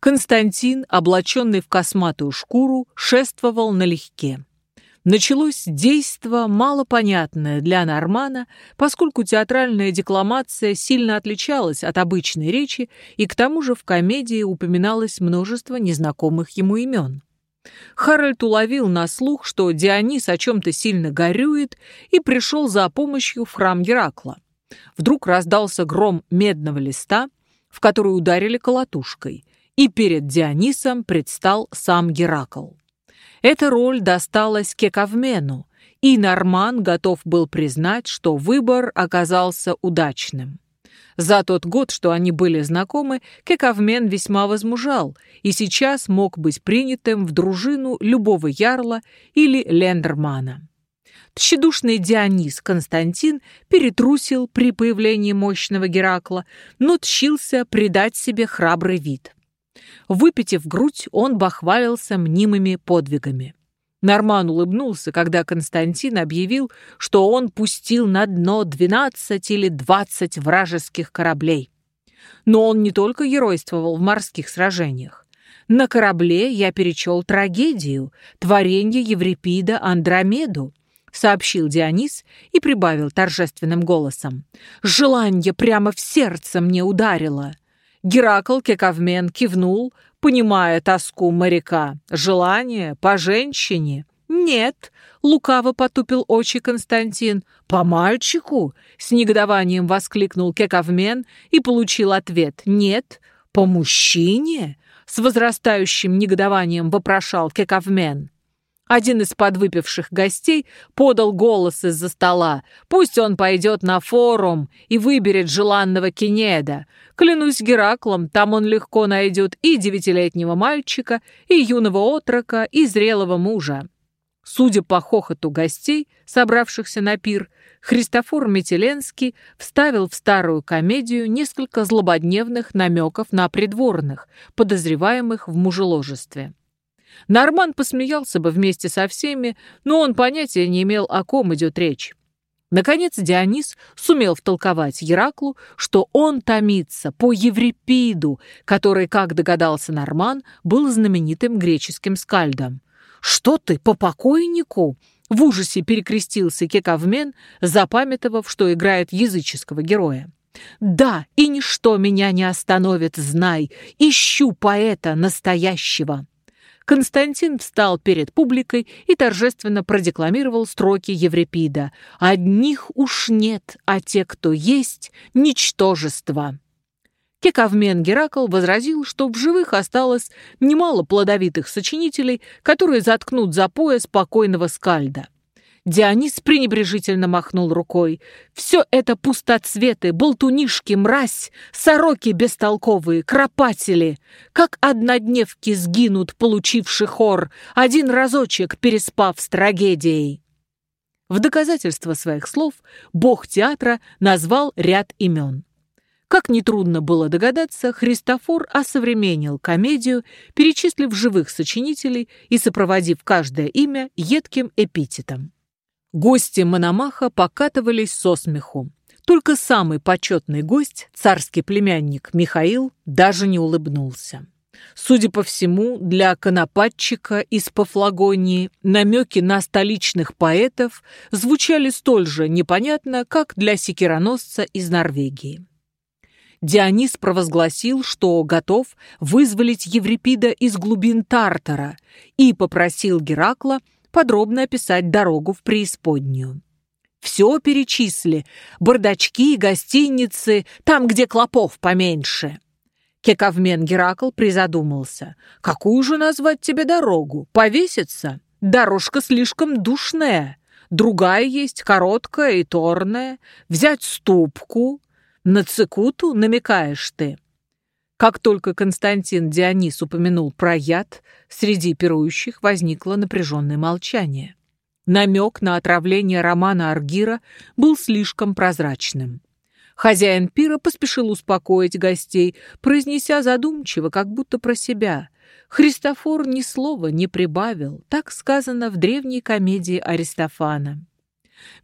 S1: Константин, облаченный в косматую шкуру, шествовал налегке началось действо, малопонятное для Нормана, поскольку театральная декламация сильно отличалась от обычной речи, и к тому же в комедии упоминалось множество незнакомых ему имен. Харальд уловил на слух, что Дионис о чем-то сильно горюет, и пришел за помощью в храм Геракла. Вдруг раздался гром медного листа, в который ударили колотушкой, и перед Дионисом предстал сам Геракл. Эта роль досталась Кекавмену, и Норман готов был признать, что выбор оказался удачным. За тот год, что они были знакомы, Кекавмен весьма возмужал и сейчас мог быть принятым в дружину любого ярла или лендермана. Тщедушный Дионис Константин перетрусил при появлении мощного Геракла, но тщился придать себе храбрый вид. Выпитив грудь, он бахвалился мнимыми подвигами. Норман улыбнулся, когда Константин объявил, что он пустил на дно 12 или 20 вражеских кораблей. Но он не только геройствовал в морских сражениях. На корабле я перечел трагедию, творение Еврипида Андромеду, сообщил Дионис и прибавил торжественным голосом. «Желание прямо в сердце мне ударило. Геракл Кекавмен кивнул, понимая тоску моряка. Желание по женщине? Нет, лукаво потупил очи Константин. По мальчику? С негодованием воскликнул Кекавмен и получил ответ. Нет, по мужчине? С возрастающим негодованием вопрошал Кекавмен. Один из подвыпивших гостей подал голос из-за стола. Пусть он пойдет на форум и выберет желанного Кенеда. Клянусь Гераклом, там он легко найдет и девятилетнего мальчика, и юного отрока, и зрелого мужа. Судя по хохоту гостей, собравшихся на пир, Христофор Метеленский вставил в старую комедию несколько злободневных намеков на придворных, подозреваемых в мужеложестве. Норман посмеялся бы вместе со всеми, но он понятия не имел, о ком идет речь. Наконец Дионис сумел втолковать Гераклу, что он томится по Еврипиду, который, как догадался Норман, был знаменитым греческим скальдом. «Что ты, по покойнику?» В ужасе перекрестился Кекавмен, запамятовав, что играет языческого героя. «Да, и ничто меня не остановит, знай, ищу поэта настоящего». Константин встал перед публикой и торжественно продекламировал строки Еврипида «Одних уж нет, а те, кто есть, ничтожество». Кекавмен Геракл возразил, что в живых осталось немало плодовитых сочинителей, которые заткнут за пояс покойного скальда. Дионис пренебрежительно махнул рукой. «Все это пустоцветы, болтунишки, мразь, сороки бестолковые, кропатели. Как однодневки сгинут, получивший хор, один разочек переспав с трагедией». В доказательство своих слов бог театра назвал ряд имен. Как нетрудно было догадаться, Христофор осовременил комедию, перечислив живых сочинителей и сопроводив каждое имя едким эпитетом. Гости Мономаха покатывались со смеху. Только самый почетный гость, царский племянник Михаил, даже не улыбнулся. Судя по всему, для конопатчика из Пафлагонии намеки на столичных поэтов звучали столь же непонятно, как для секироносца из Норвегии. Дионис провозгласил, что готов вызволить Еврипида из глубин Тартара и попросил Геракла подробно описать дорогу в преисподнюю. Все перечисли. Бардачки, гостиницы, там, где клопов поменьше. Кековмен Геракл призадумался. Какую же назвать тебе дорогу? Повеситься? Дорожка слишком душная. Другая есть, короткая и торная. Взять ступку. На цикуту намекаешь ты. Как только Константин Дионис упомянул про яд, среди пирующих возникло напряженное молчание. Намек на отравление Романа Аргира был слишком прозрачным. Хозяин пира поспешил успокоить гостей, произнеся задумчиво, как будто про себя. Христофор ни слова не прибавил, так сказано в древней комедии Аристофана.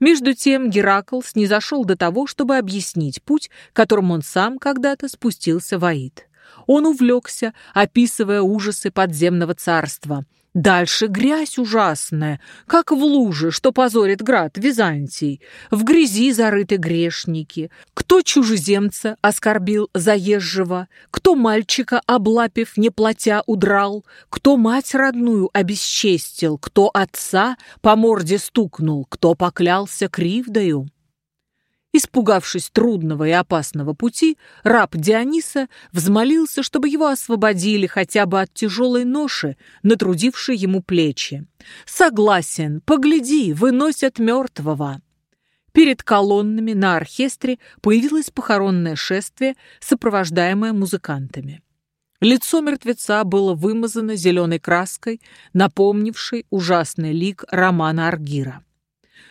S1: Между тем Геракл снизошел до того, чтобы объяснить путь, которым он сам когда-то спустился в Аид. Он увлекся, описывая ужасы подземного царства – Дальше грязь ужасная, как в луже, что позорит град Византий. В грязи зарыты грешники. Кто чужеземца оскорбил заезжего, кто мальчика, облапив, не платя, удрал, кто мать родную обесчестил, кто отца по морде стукнул, кто поклялся кривдою. Испугавшись трудного и опасного пути, раб Диониса взмолился, чтобы его освободили хотя бы от тяжелой ноши, натрудившей ему плечи. «Согласен, погляди, выносят мертвого». Перед колоннами на оркестре появилось похоронное шествие, сопровождаемое музыкантами. Лицо мертвеца было вымазано зеленой краской, напомнившей ужасный лик Романа Аргира.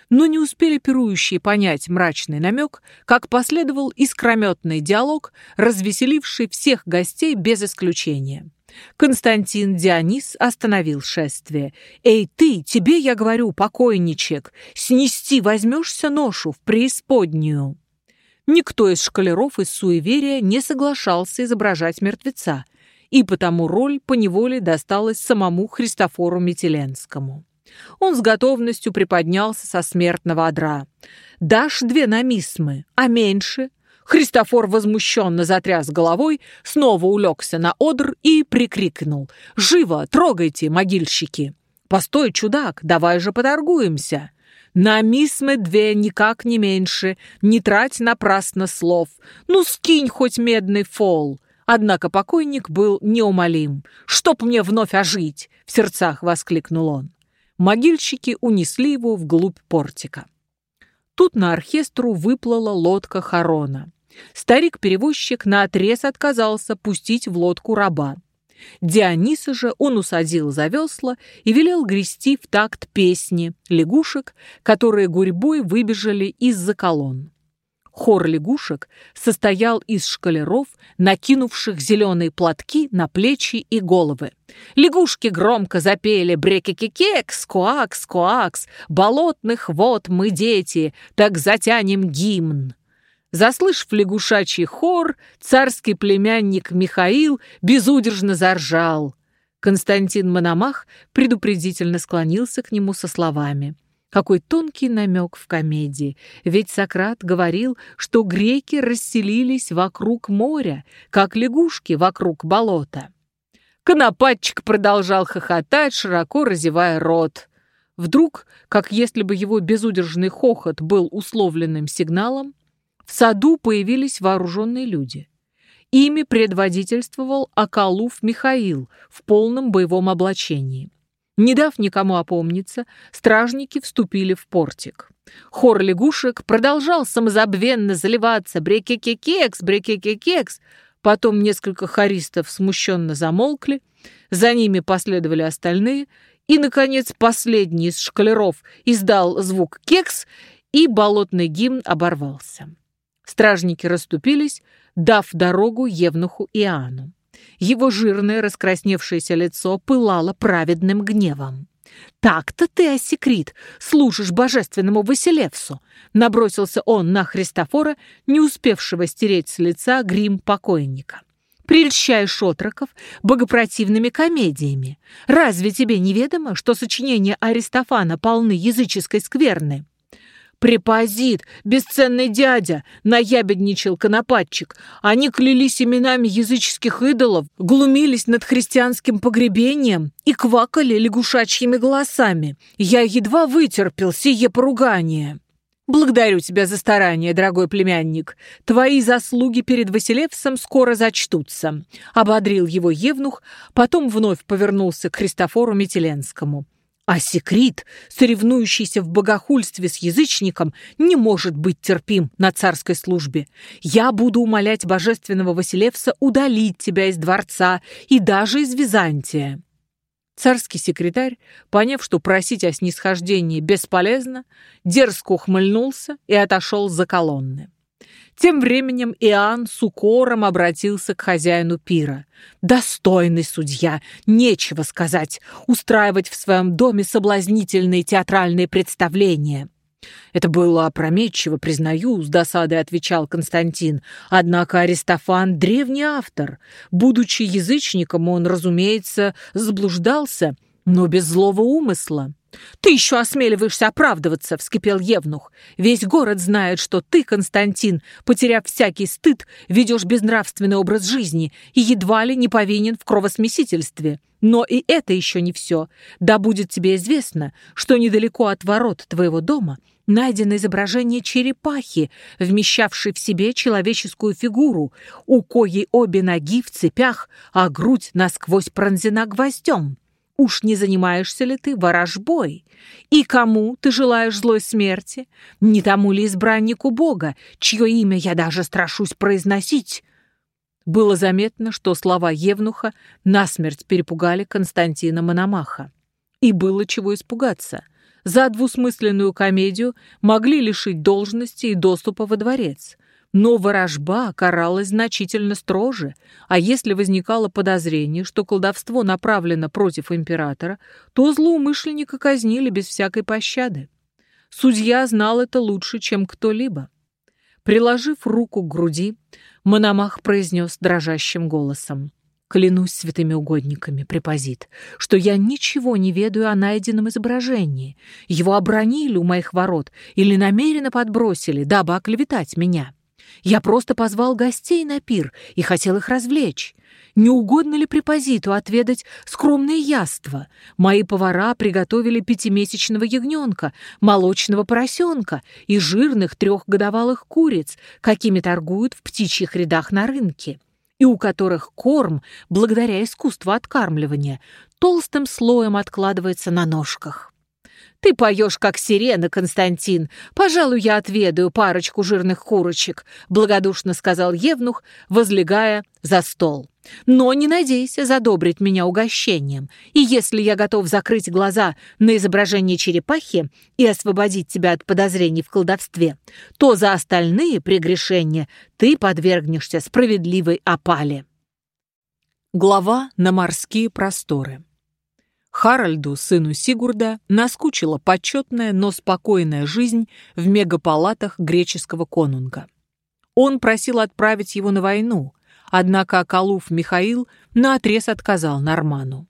S1: Но не успели пирующие понять мрачный намек, как последовал искрометный диалог, развеселивший всех гостей без исключения. Константин Дионис остановил шествие. «Эй ты, тебе я говорю, покойничек, снести возьмешься ношу в преисподнюю». Никто из шкалеров из суеверия не соглашался изображать мертвеца, и потому роль поневоле досталась самому Христофору Метеленскому. Он с готовностью приподнялся со смертного одра. «Дашь две намисмы, а меньше?» Христофор возмущенно затряс головой, снова улегся на одр и прикрикнул. «Живо, трогайте, могильщики!» «Постой, чудак, давай же поторгуемся!» «На мисмы две никак не меньше, не трать напрасно слов. Ну, скинь хоть медный фол!» Однако покойник был неумолим. «Чтоб мне вновь ожить!» — в сердцах воскликнул он могильщики унесли его вглубь портика. Тут на оркестру выплыла лодка Харона. Старик-перевозчик наотрез отказался пустить в лодку раба. Диониса же он усадил за весла и велел грести в такт песни лягушек, которые гурьбой выбежали из-за колонн. Хор лягушек состоял из шкалеров, накинувших зеленые платки на плечи и головы. Лягушки громко запели «Брекекекекс, куакс, куакс, болотных вод мы дети, так затянем гимн». Заслышав лягушачий хор, царский племянник Михаил безудержно заржал. Константин Мономах предупредительно склонился к нему со словами – какой тонкий намек в комедии, ведь Сократ говорил, что греки расселились вокруг моря, как лягушки вокруг болота. Конопатчик продолжал хохотать, широко разевая рот. Вдруг, как если бы его безудержный хохот был условленным сигналом, в саду появились вооруженные люди. Ими предводительствовал Акалуф Михаил в полном боевом облачении. Не дав никому опомниться, стражники вступили в портик. Хор лягушек продолжал самозабвенно заливаться «брекекекекс, брекекекекс». Потом несколько хористов смущенно замолкли, за ними последовали остальные, и, наконец, последний из шкалеров издал звук «кекс», и болотный гимн оборвался. Стражники расступились, дав дорогу Евнуху Иоанну. Его жирное раскрасневшееся лицо пылало праведным гневом. «Так-то ты, Осекрит, служишь божественному Василевсу!» Набросился он на Христофора, не успевшего стереть с лица грим покойника. «Прельщаешь отроков богопротивными комедиями. Разве тебе неведомо, что сочинения Аристофана полны языческой скверны?» «Препозит, бесценный дядя!» — наябедничал конопатчик. Они клялись именами языческих идолов, глумились над христианским погребением и квакали лягушачьими голосами. Я едва вытерпел сие поругание. «Благодарю тебя за старание, дорогой племянник. Твои заслуги перед Василевсом скоро зачтутся», — ободрил его Евнух, потом вновь повернулся к Христофору Метеленскому. А секрет, соревнующийся в богохульстве с язычником, не может быть терпим на царской службе. Я буду умолять божественного Василевса удалить тебя из дворца и даже из Византия». Царский секретарь, поняв, что просить о снисхождении бесполезно, дерзко ухмыльнулся и отошел за колонны. Тем временем Иоанн с укором обратился к хозяину пира. «Достойный судья, нечего сказать, устраивать в своем доме соблазнительные театральные представления». «Это было опрометчиво, признаю», — с досадой отвечал Константин. «Однако Аристофан — древний автор. Будучи язычником, он, разумеется, заблуждался, но без злого умысла. «Ты еще осмеливаешься оправдываться!» — вскипел Евнух. «Весь город знает, что ты, Константин, потеряв всякий стыд, ведешь безнравственный образ жизни и едва ли не повинен в кровосмесительстве. Но и это еще не все. Да будет тебе известно, что недалеко от ворот твоего дома найдено изображение черепахи, вмещавшей в себе человеческую фигуру, у коей обе ноги в цепях, а грудь насквозь пронзена гвоздем». Уж не занимаешься ли ты ворожбой? И кому ты желаешь злой смерти? Не тому ли избраннику Бога, чье имя я даже страшусь произносить?» Было заметно, что слова Евнуха насмерть перепугали Константина Мономаха. И было чего испугаться. За двусмысленную комедию могли лишить должности и доступа во дворец – но ворожба каралась значительно строже, а если возникало подозрение, что колдовство направлено против императора, то злоумышленника казнили без всякой пощады. Судья знал это лучше, чем кто-либо. Приложив руку к груди, Мономах произнес дрожащим голосом. «Клянусь святыми угодниками, препозит, что я ничего не ведаю о найденном изображении. Его обронили у моих ворот или намеренно подбросили, дабы оклеветать меня». Я просто позвал гостей на пир и хотел их развлечь. Не угодно ли препозиту отведать скромные яства? Мои повара приготовили пятимесячного ягненка, молочного поросенка и жирных трехгодовалых куриц, какими торгуют в птичьих рядах на рынке и у которых корм, благодаря искусству откармливания, толстым слоем откладывается на ножках. Ты поешь, как сирена, Константин. Пожалуй, я отведаю парочку жирных курочек», — благодушно сказал Евнух, возлегая за стол. «Но не надейся задобрить меня угощением, и если я готов закрыть глаза на изображение черепахи и освободить тебя от подозрений в колдовстве, то за остальные прегрешения ты подвергнешься справедливой опале». Глава на морские просторы Харальду, сыну Сигурда, наскучила почетная, но спокойная жизнь в мегапалатах греческого конунга. Он просил отправить его на войну, однако Акалуф Михаил наотрез отказал Норману.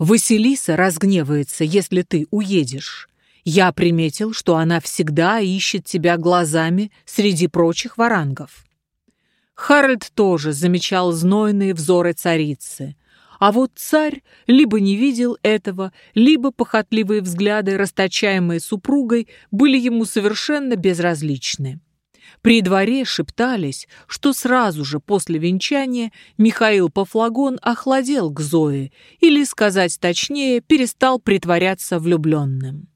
S1: «Василиса разгневается, если ты уедешь. Я приметил, что она всегда ищет тебя глазами среди прочих варангов». Харальд тоже замечал знойные взоры царицы – а вот царь либо не видел этого, либо похотливые взгляды, расточаемые супругой, были ему совершенно безразличны. При дворе шептались, что сразу же после венчания Михаил Пафлагон охладел к Зое, или, сказать точнее, перестал притворяться влюбленным.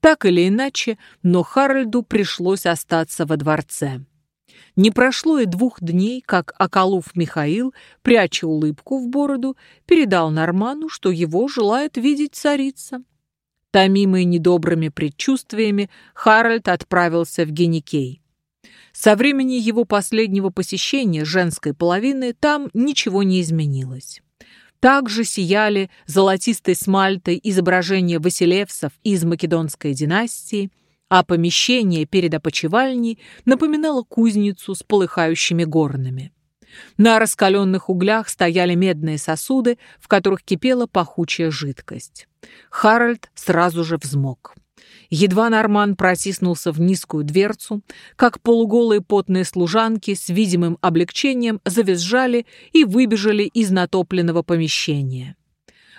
S1: Так или иначе, но Харальду пришлось остаться во дворце. Не прошло и двух дней, как Акалуф Михаил, пряча улыбку в бороду, передал Норману, что его желает видеть царица. Томимый недобрыми предчувствиями, Харальд отправился в Геникей. Со времени его последнего посещения женской половины там ничего не изменилось. Также сияли золотистой смальтой изображения Василевсов из Македонской династии, а помещение перед опочивальней напоминало кузницу с полыхающими горнами. На раскаленных углях стояли медные сосуды, в которых кипела пахучая жидкость. Харальд сразу же взмок. Едва Норман протиснулся в низкую дверцу, как полуголые потные служанки с видимым облегчением завизжали и выбежали из натопленного помещения.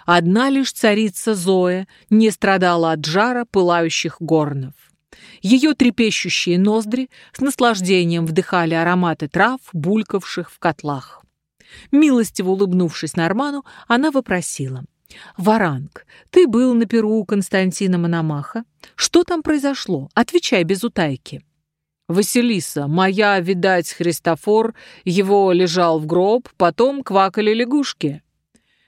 S1: Одна лишь царица Зоя не страдала от жара пылающих горнов. Ее трепещущие ноздри с наслаждением вдыхали ароматы трав, булькавших в котлах. Милостиво улыбнувшись Норману, она вопросила. «Варанг, ты был на перу Константина Мономаха? Что там произошло? Отвечай без утайки». «Василиса, моя, видать, Христофор, его лежал в гроб, потом квакали лягушки».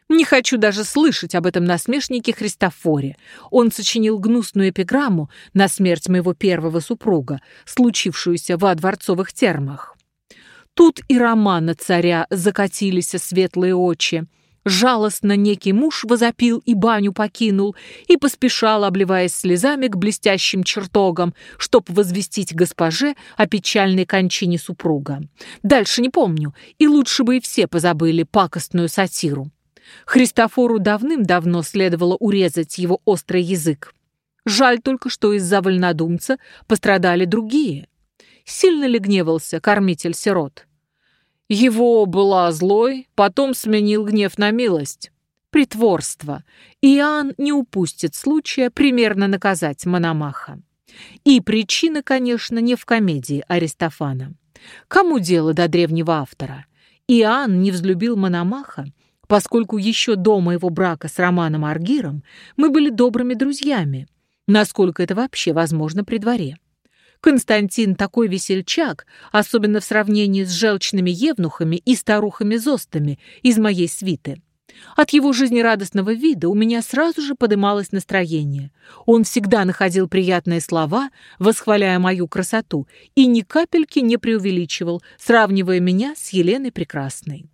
S1: Не хочу даже слышать об этом насмешнике Христофоре. Он сочинил гнусную эпиграмму на смерть моего первого супруга, случившуюся во дворцовых термах. Тут и романа царя закатились светлые очи. Жалостно некий муж возопил и баню покинул, и поспешал, обливаясь слезами, к блестящим чертогам, чтоб возвестить госпоже о печальной кончине супруга. Дальше не помню, и лучше бы и все позабыли пакостную сатиру. Христофору давным-давно следовало урезать его острый язык. Жаль только, что из-за вольнодумца пострадали другие. Сильно ли гневался кормитель сирот? Его была злой, потом сменил гнев на милость. Притворство. Иоанн не упустит случая примерно наказать Мономаха. И причина, конечно, не в комедии Аристофана. Кому дело до древнего автора? Иоанн не взлюбил Мономаха, поскольку еще до моего брака с Романом Аргиром мы были добрыми друзьями, насколько это вообще возможно при дворе. Константин такой весельчак, особенно в сравнении с желчными евнухами и старухами-зостами из моей свиты. От его жизнерадостного вида у меня сразу же подымалось настроение. Он всегда находил приятные слова, восхваляя мою красоту, и ни капельки не преувеличивал, сравнивая меня с Еленой Прекрасной.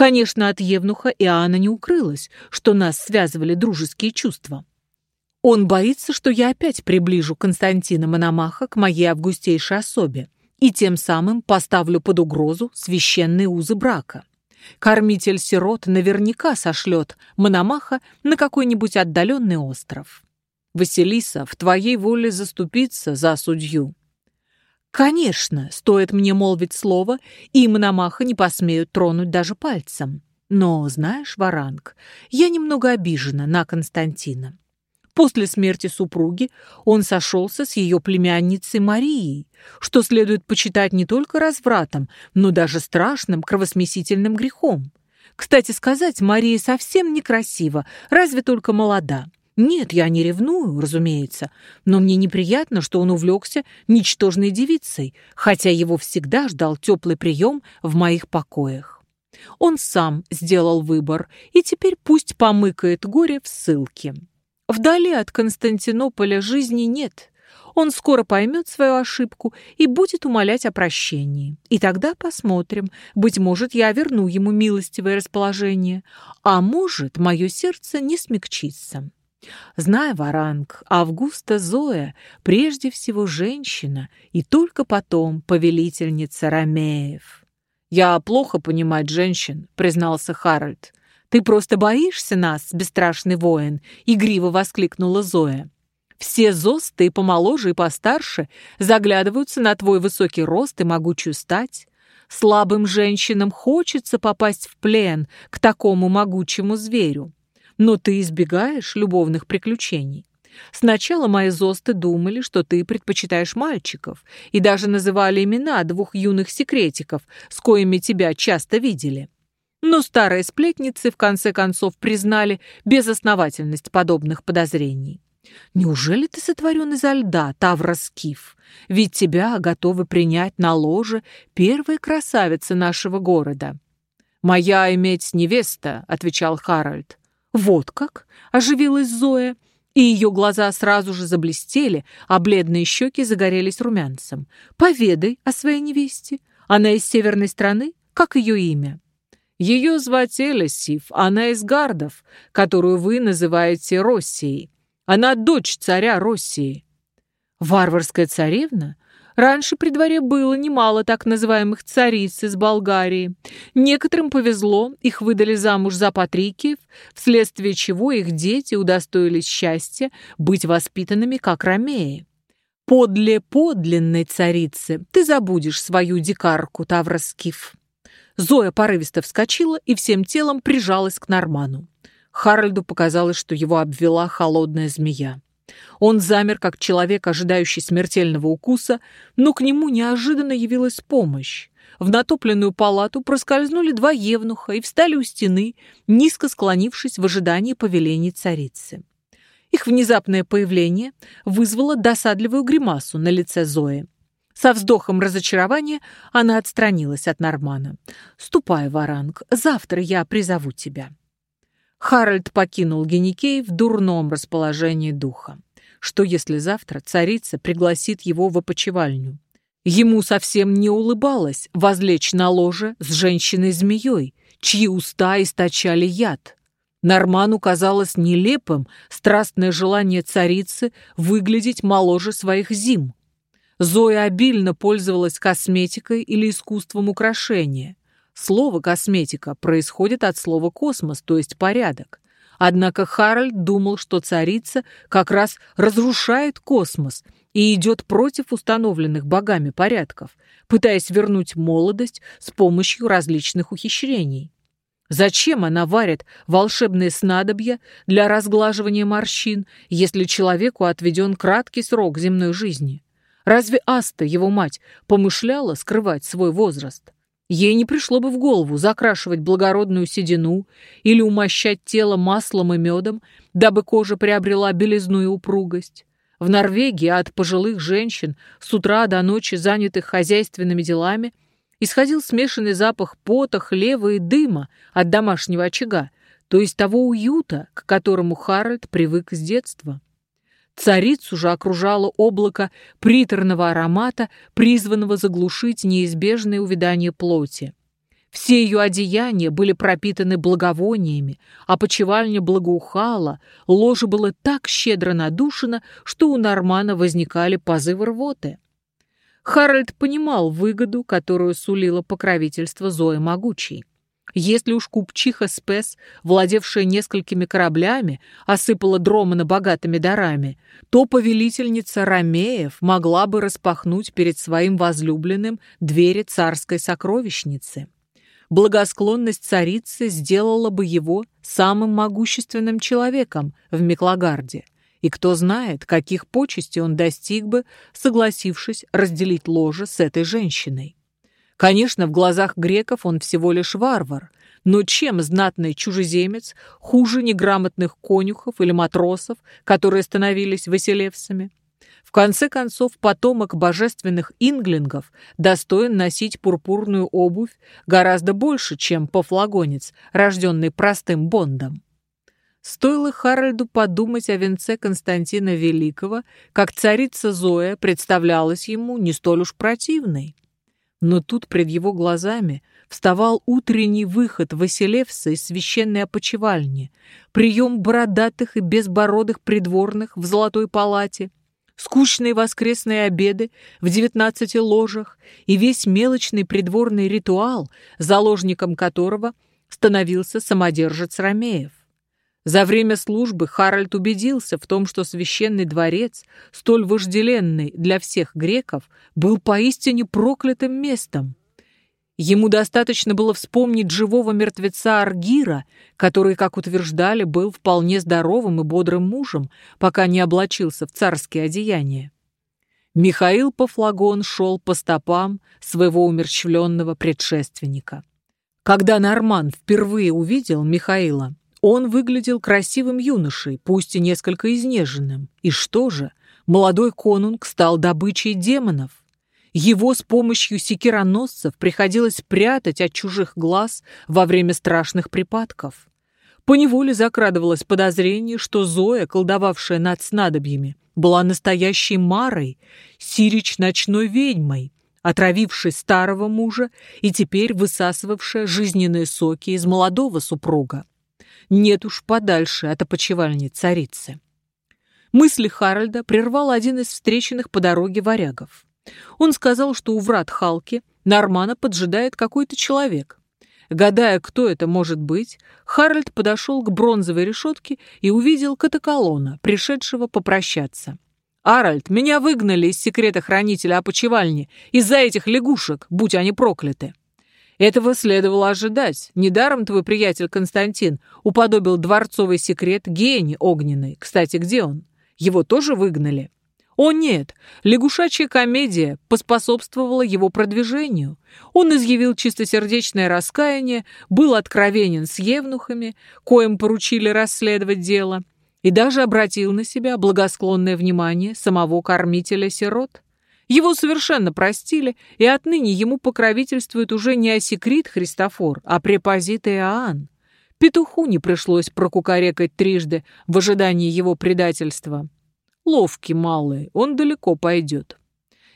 S1: Конечно, от Евнуха Иоанна не укрылось, что нас связывали дружеские чувства. Он боится, что я опять приближу Константина Мономаха к моей августейшей особе и тем самым поставлю под угрозу священные узы брака. Кормитель сирот наверняка сошлет Мономаха на какой-нибудь отдаленный остров. Василиса, в твоей воле заступиться за судью. Конечно, стоит мне молвить слово, и Мономаха не посмеют тронуть даже пальцем. Но, знаешь, Варанг, я немного обижена на Константина. После смерти супруги он сошелся с ее племянницей Марией, что следует почитать не только развратом, но даже страшным кровосмесительным грехом. Кстати сказать, Мария совсем некрасива, разве только молода. Нет, я не ревную, разумеется, но мне неприятно, что он увлекся ничтожной девицей, хотя его всегда ждал теплый прием в моих покоях. Он сам сделал выбор, и теперь пусть помыкает горе в ссылке. Вдали от Константинополя жизни нет. Он скоро поймет свою ошибку и будет умолять о прощении. И тогда посмотрим. Быть может, я верну ему милостивое расположение, а может, мое сердце не смягчится. Знай, Варанг, Августа Зоя прежде всего женщина и только потом повелительница Ромеев. «Я плохо понимать женщин», — признался Харальд. «Ты просто боишься нас, бесстрашный воин?» — игриво воскликнула Зоя. «Все зосты, помоложе и постарше, заглядываются на твой высокий рост и могучую стать. Слабым женщинам хочется попасть в плен к такому могучему зверю. Но ты избегаешь любовных приключений. Сначала мои зосты думали, что ты предпочитаешь мальчиков, и даже называли имена двух юных секретиков, с коими тебя часто видели. Но старые сплетницы в конце концов признали безосновательность подобных подозрений. Неужели ты сотворен изо льда, Тавроскиф? Ведь тебя готовы принять на ложе первые красавицы нашего города. «Моя иметь невеста», — отвечал Харальд. «Вот как?» — оживилась Зоя, и ее глаза сразу же заблестели, а бледные щеки загорелись румянцем. «Поведай о своей невесте. Она из северной страны? Как ее имя?» Ее звать Элесив, она из гардов, которую вы называете Россией. Она дочь царя России. Варварская царевна? Раньше при дворе было немало так называемых цариц из Болгарии. Некоторым повезло, их выдали замуж за Патрикиев, вследствие чего их дети удостоились счастья быть воспитанными как ромеи. Подле подлинной царицы ты забудешь свою дикарку, Тавроскиф. Зоя порывисто вскочила и всем телом прижалась к Норману. Харальду показалось, что его обвела холодная змея. Он замер, как человек, ожидающий смертельного укуса, но к нему неожиданно явилась помощь. В натопленную палату проскользнули два евнуха и встали у стены, низко склонившись в ожидании повелений царицы. Их внезапное появление вызвало досадливую гримасу на лице Зои. Со вздохом разочарования она отстранилась от Нормана. «Ступай, Варанг, завтра я призову тебя». Харальд покинул Геникей в дурном расположении духа. Что если завтра царица пригласит его в опочивальню? Ему совсем не улыбалось возлечь на ложе с женщиной-змеей, чьи уста источали яд. Норману казалось нелепым страстное желание царицы выглядеть моложе своих зим. Зоя обильно пользовалась косметикой или искусством украшения. Слово «косметика» происходит от слова «космос», то есть «порядок». Однако Харальд думал, что царица как раз разрушает космос и идет против установленных богами порядков, пытаясь вернуть молодость с помощью различных ухищрений. Зачем она варит волшебные снадобья для разглаживания морщин, если человеку отведен краткий срок земной жизни? Разве Аста, его мать, помышляла скрывать свой возраст? Ей не пришло бы в голову закрашивать благородную седину или умощать тело маслом и медом, дабы кожа приобрела белизну и упругость. В Норвегии от пожилых женщин, с утра до ночи занятых хозяйственными делами, исходил смешанный запах пота, хлева и дыма от домашнего очага, то есть того уюта, к которому Харальд привык с детства. Царицу же окружало облако приторного аромата, призванного заглушить неизбежное увядание плоти. Все ее одеяния были пропитаны благовониями, а почевальня благоухала, ложе было так щедро надушено, что у Нормана возникали позывы рвоты. Харальд понимал выгоду, которую сулило покровительство Зои Могучей. Если уж купчиха Спес, владевшая несколькими кораблями, осыпала Дромана богатыми дарами, то повелительница Ромеев могла бы распахнуть перед своим возлюбленным двери царской сокровищницы. Благосклонность царицы сделала бы его самым могущественным человеком в Меклагарде. И кто знает, каких почестей он достиг бы, согласившись разделить ложе с этой женщиной. Конечно, в глазах греков он всего лишь варвар, но чем знатный чужеземец хуже неграмотных конюхов или матросов, которые становились василевсами? В конце концов, потомок божественных инглингов достоин носить пурпурную обувь гораздо больше, чем пофлагонец, рожденный простым бондом. Стоило Харальду подумать о венце Константина Великого, как царица Зоя представлялась ему не столь уж противной. Но тут пред его глазами вставал утренний выход Василевса из священной опочивальни, прием бородатых и безбородых придворных в золотой палате, скучные воскресные обеды в девятнадцати ложах и весь мелочный придворный ритуал, заложником которого становился самодержец Ромеев. За время службы Харальд убедился в том, что священный дворец, столь вожделенный для всех греков, был поистине проклятым местом. Ему достаточно было вспомнить живого мертвеца Аргира, который, как утверждали, был вполне здоровым и бодрым мужем, пока не облачился в царские одеяния. Михаил Пафлагон шел по стопам своего умерщвленного предшественника. Когда Норман впервые увидел Михаила, он выглядел красивым юношей, пусть и несколько изнеженным. И что же, молодой конунг стал добычей демонов. Его с помощью секироносцев приходилось прятать от чужих глаз во время страшных припадков. Поневоле закрадывалось подозрение, что Зоя, колдовавшая над снадобьями, была настоящей Марой, сирич ночной ведьмой, отравивший старого мужа и теперь высасывавшая жизненные соки из молодого супруга. Нет уж подальше от опочивальни царицы. Мысли Харальда прервал один из встреченных по дороге варягов. Он сказал, что у врат Халки Нормана поджидает какой-то человек. Гадая, кто это может быть, Харальд подошел к бронзовой решетке и увидел Катаколона, пришедшего попрощаться. «Аральд, меня выгнали из секрета хранителя опочивальни из-за этих лягушек, будь они прокляты!» Этого следовало ожидать. Недаром твой приятель Константин уподобил дворцовый секрет гене огненной. Кстати, где он? Его тоже выгнали? О нет, лягушачья комедия поспособствовала его продвижению. Он изъявил чистосердечное раскаяние, был откровенен с евнухами, коим поручили расследовать дело, и даже обратил на себя благосклонное внимание самого кормителя сирот. Его совершенно простили, и отныне ему покровительствует уже не Осекрит Христофор, а препозит Иоанн. Петуху не пришлось прокукарекать трижды в ожидании его предательства. Ловкий малый, он далеко пойдет.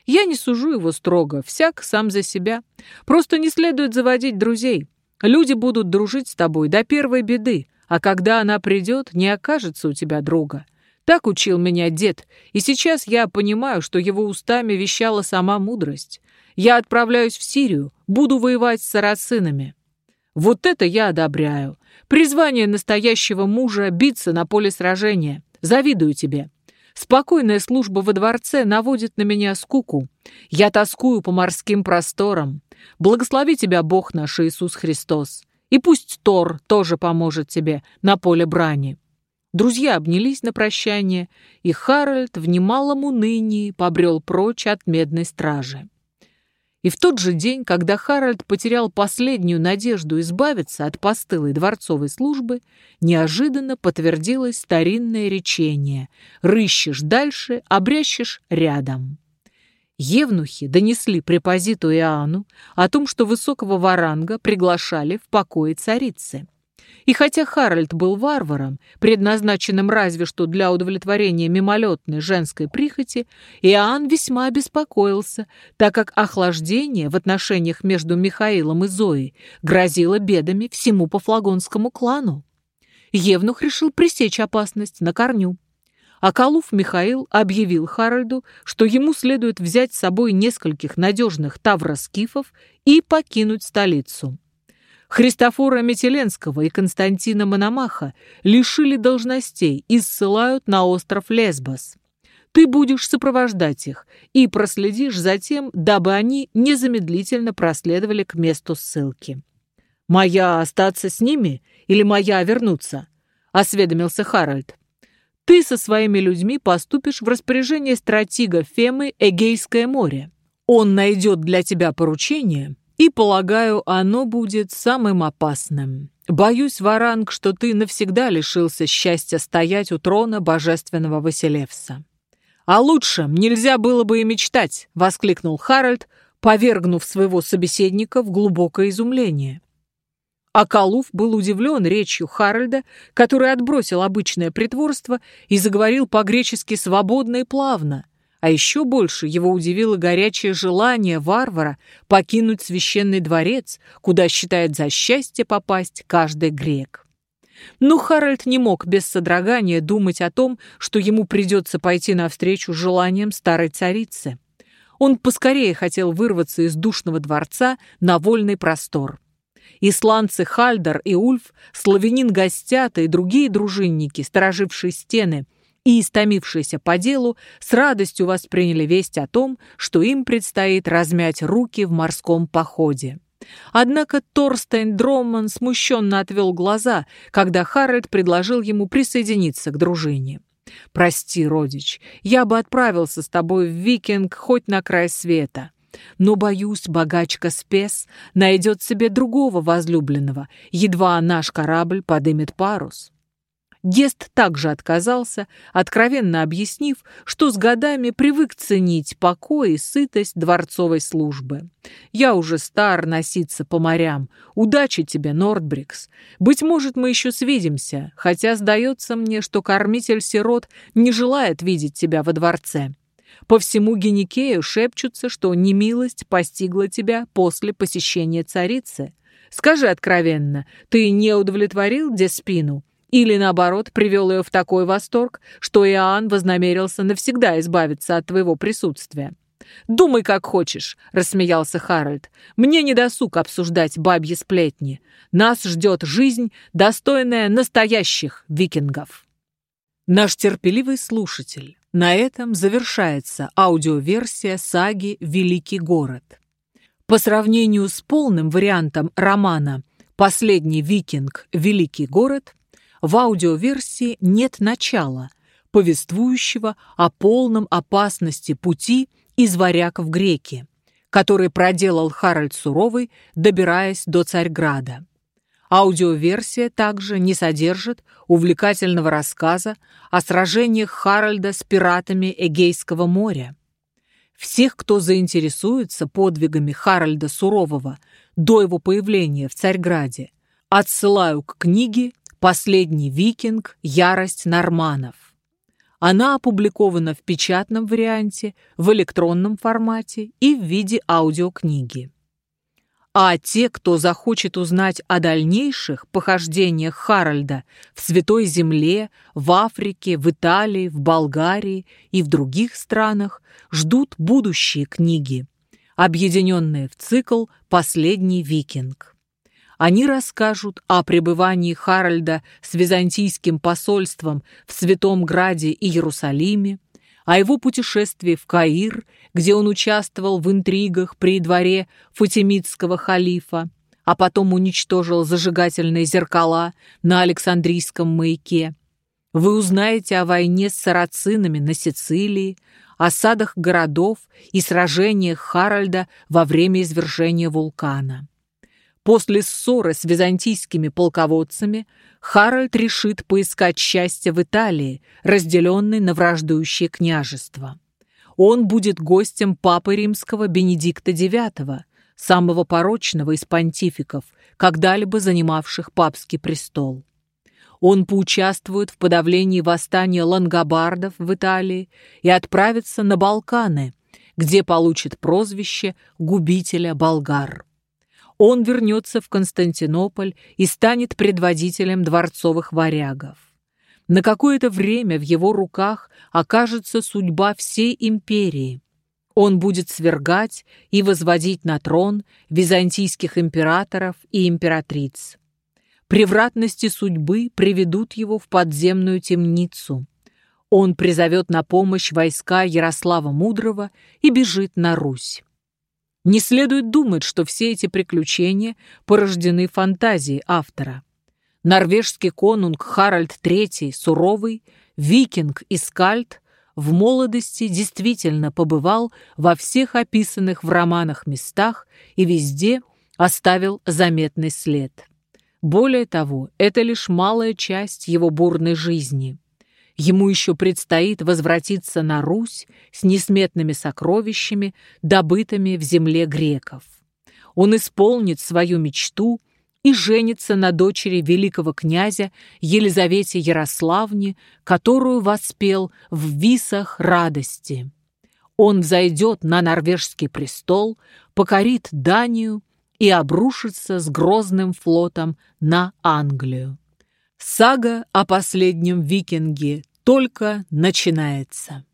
S1: Я не сужу его строго, всяк сам за себя. Просто не следует заводить друзей. Люди будут дружить с тобой до первой беды, а когда она придет, не окажется у тебя друга. Так учил меня дед, и сейчас я понимаю, что его устами вещала сама мудрость. Я отправляюсь в Сирию, буду воевать с сарацинами. Вот это я одобряю. Призвание настоящего мужа — биться на поле сражения. Завидую тебе. Спокойная служба во дворце наводит на меня скуку. Я тоскую по морским просторам. Благослови тебя Бог наш Иисус Христос. И пусть Тор тоже поможет тебе на поле брани. Друзья обнялись на прощание, и Харальд в немалом унынии побрел прочь от медной стражи. И в тот же день, когда Харальд потерял последнюю надежду избавиться от постылой дворцовой службы, неожиданно подтвердилось старинное речение «Рыщешь дальше, обрящешь рядом». Евнухи донесли препозиту Иоанну о том, что высокого варанга приглашали в покое царицы. И хотя Харальд был варваром, предназначенным разве что для удовлетворения мимолетной женской прихоти, Иоанн весьма обеспокоился, так как охлаждение в отношениях между Михаилом и Зоей грозило бедами всему пофлагонскому клану. Евнух решил пресечь опасность на корню. А Калуф Михаил объявил Харальду, что ему следует взять с собой нескольких надежных тавроскифов и покинуть столицу. Христофора Метеленского и Константина Мономаха лишили должностей и ссылают на остров Лесбос. Ты будешь сопровождать их и проследишь за тем, дабы они незамедлительно проследовали к месту ссылки. «Моя остаться с ними или моя вернуться?» — осведомился Харальд. «Ты со своими людьми поступишь в распоряжение стратега Фемы Эгейское море. Он найдет для тебя поручение и, полагаю, оно будет самым опасным. Боюсь, Варанг, что ты навсегда лишился счастья стоять у трона божественного Василевса. «А лучше нельзя было бы и мечтать!» — воскликнул Харальд, повергнув своего собеседника в глубокое изумление. А Калуф был удивлен речью Харальда, который отбросил обычное притворство и заговорил по-гречески свободно и плавно — а еще больше его удивило горячее желание варвара покинуть священный дворец, куда считает за счастье попасть каждый грек. Но Харальд не мог без содрогания думать о том, что ему придется пойти навстречу желаниям старой царицы. Он поскорее хотел вырваться из душного дворца на вольный простор. Исландцы Хальдар и Ульф, славянин Гостята и другие дружинники, сторожившие стены, и, истомившиеся по делу, с радостью восприняли весть о том, что им предстоит размять руки в морском походе. Однако Торстейн Дромман смущенно отвел глаза, когда Харальд предложил ему присоединиться к дружине. «Прости, родич, я бы отправился с тобой в Викинг хоть на край света. Но, боюсь, богачка Спес найдет себе другого возлюбленного, едва наш корабль подымет парус». Гест также отказался, откровенно объяснив, что с годами привык ценить покой и сытость дворцовой службы. «Я уже стар носиться по морям. Удачи тебе, Нордбрикс. Быть может, мы еще свидимся, хотя сдается мне, что кормитель сирот не желает видеть тебя во дворце. По всему Геникею шепчутся, что немилость постигла тебя после посещения царицы. Скажи откровенно, ты не удовлетворил Деспину? Или, наоборот, привел ее в такой восторг, что Иоанн вознамерился навсегда избавиться от твоего присутствия? «Думай, как хочешь», — рассмеялся Харальд. «Мне не досуг обсуждать бабьи сплетни. Нас ждет жизнь, достойная настоящих викингов». Наш терпеливый слушатель, на этом завершается аудиоверсия саги «Великий город». По сравнению с полным вариантом романа «Последний викинг. Великий город» в аудиоверсии нет начала, повествующего о полном опасности пути из варяг в греки, который проделал Харальд Суровый, добираясь до Царьграда. Аудиоверсия также не содержит увлекательного рассказа о сражениях Харальда с пиратами Эгейского моря. Всех, кто заинтересуется подвигами Харальда Сурового до его появления в Царьграде, отсылаю к книге «Последний викинг. Ярость норманов». Она опубликована в печатном варианте, в электронном формате и в виде аудиокниги. А те, кто захочет узнать о дальнейших похождениях Харальда в Святой Земле, в Африке, в Италии, в Болгарии и в других странах, ждут будущие книги, объединенные в цикл «Последний викинг». Они расскажут о пребывании Харальда с византийским посольством в Святом Граде и Иерусалиме, о его путешествии в Каир, где он участвовал в интригах при дворе фатимидского халифа, а потом уничтожил зажигательные зеркала на Александрийском маяке. Вы узнаете о войне с сарацинами на Сицилии, осадах городов и сражениях Харальда во время извержения вулкана. После ссоры с византийскими полководцами Харальд решит поискать счастье в Италии, разделенной на враждующие княжества. Он будет гостем Папы Римского Бенедикта IX, самого порочного из понтификов, когда-либо занимавших папский престол. Он поучаствует в подавлении восстания лангобардов в Италии и отправится на Балканы, где получит прозвище «губителя болгар» он вернется в Константинополь и станет предводителем дворцовых варягов. На какое-то время в его руках окажется судьба всей империи. Он будет свергать и возводить на трон византийских императоров и императриц. Превратности судьбы приведут его в подземную темницу. Он призовет на помощь войска Ярослава Мудрого и бежит на Русь. Не следует думать, что все эти приключения порождены фантазией автора. Норвежский конунг Харальд III суровый, викинг и скальд в молодости действительно побывал во всех описанных в романах местах и везде оставил заметный след. Более того, это лишь малая часть его бурной жизни – Ему еще предстоит возвратиться на Русь с несметными сокровищами, добытыми в земле греков. Он исполнит свою мечту и женится на дочери великого князя Елизавете Ярославне, которую воспел в висах радости. Он взойдет на норвежский престол, покорит Данию и обрушится с грозным флотом на Англию. Сага о последнем викинге только начинается.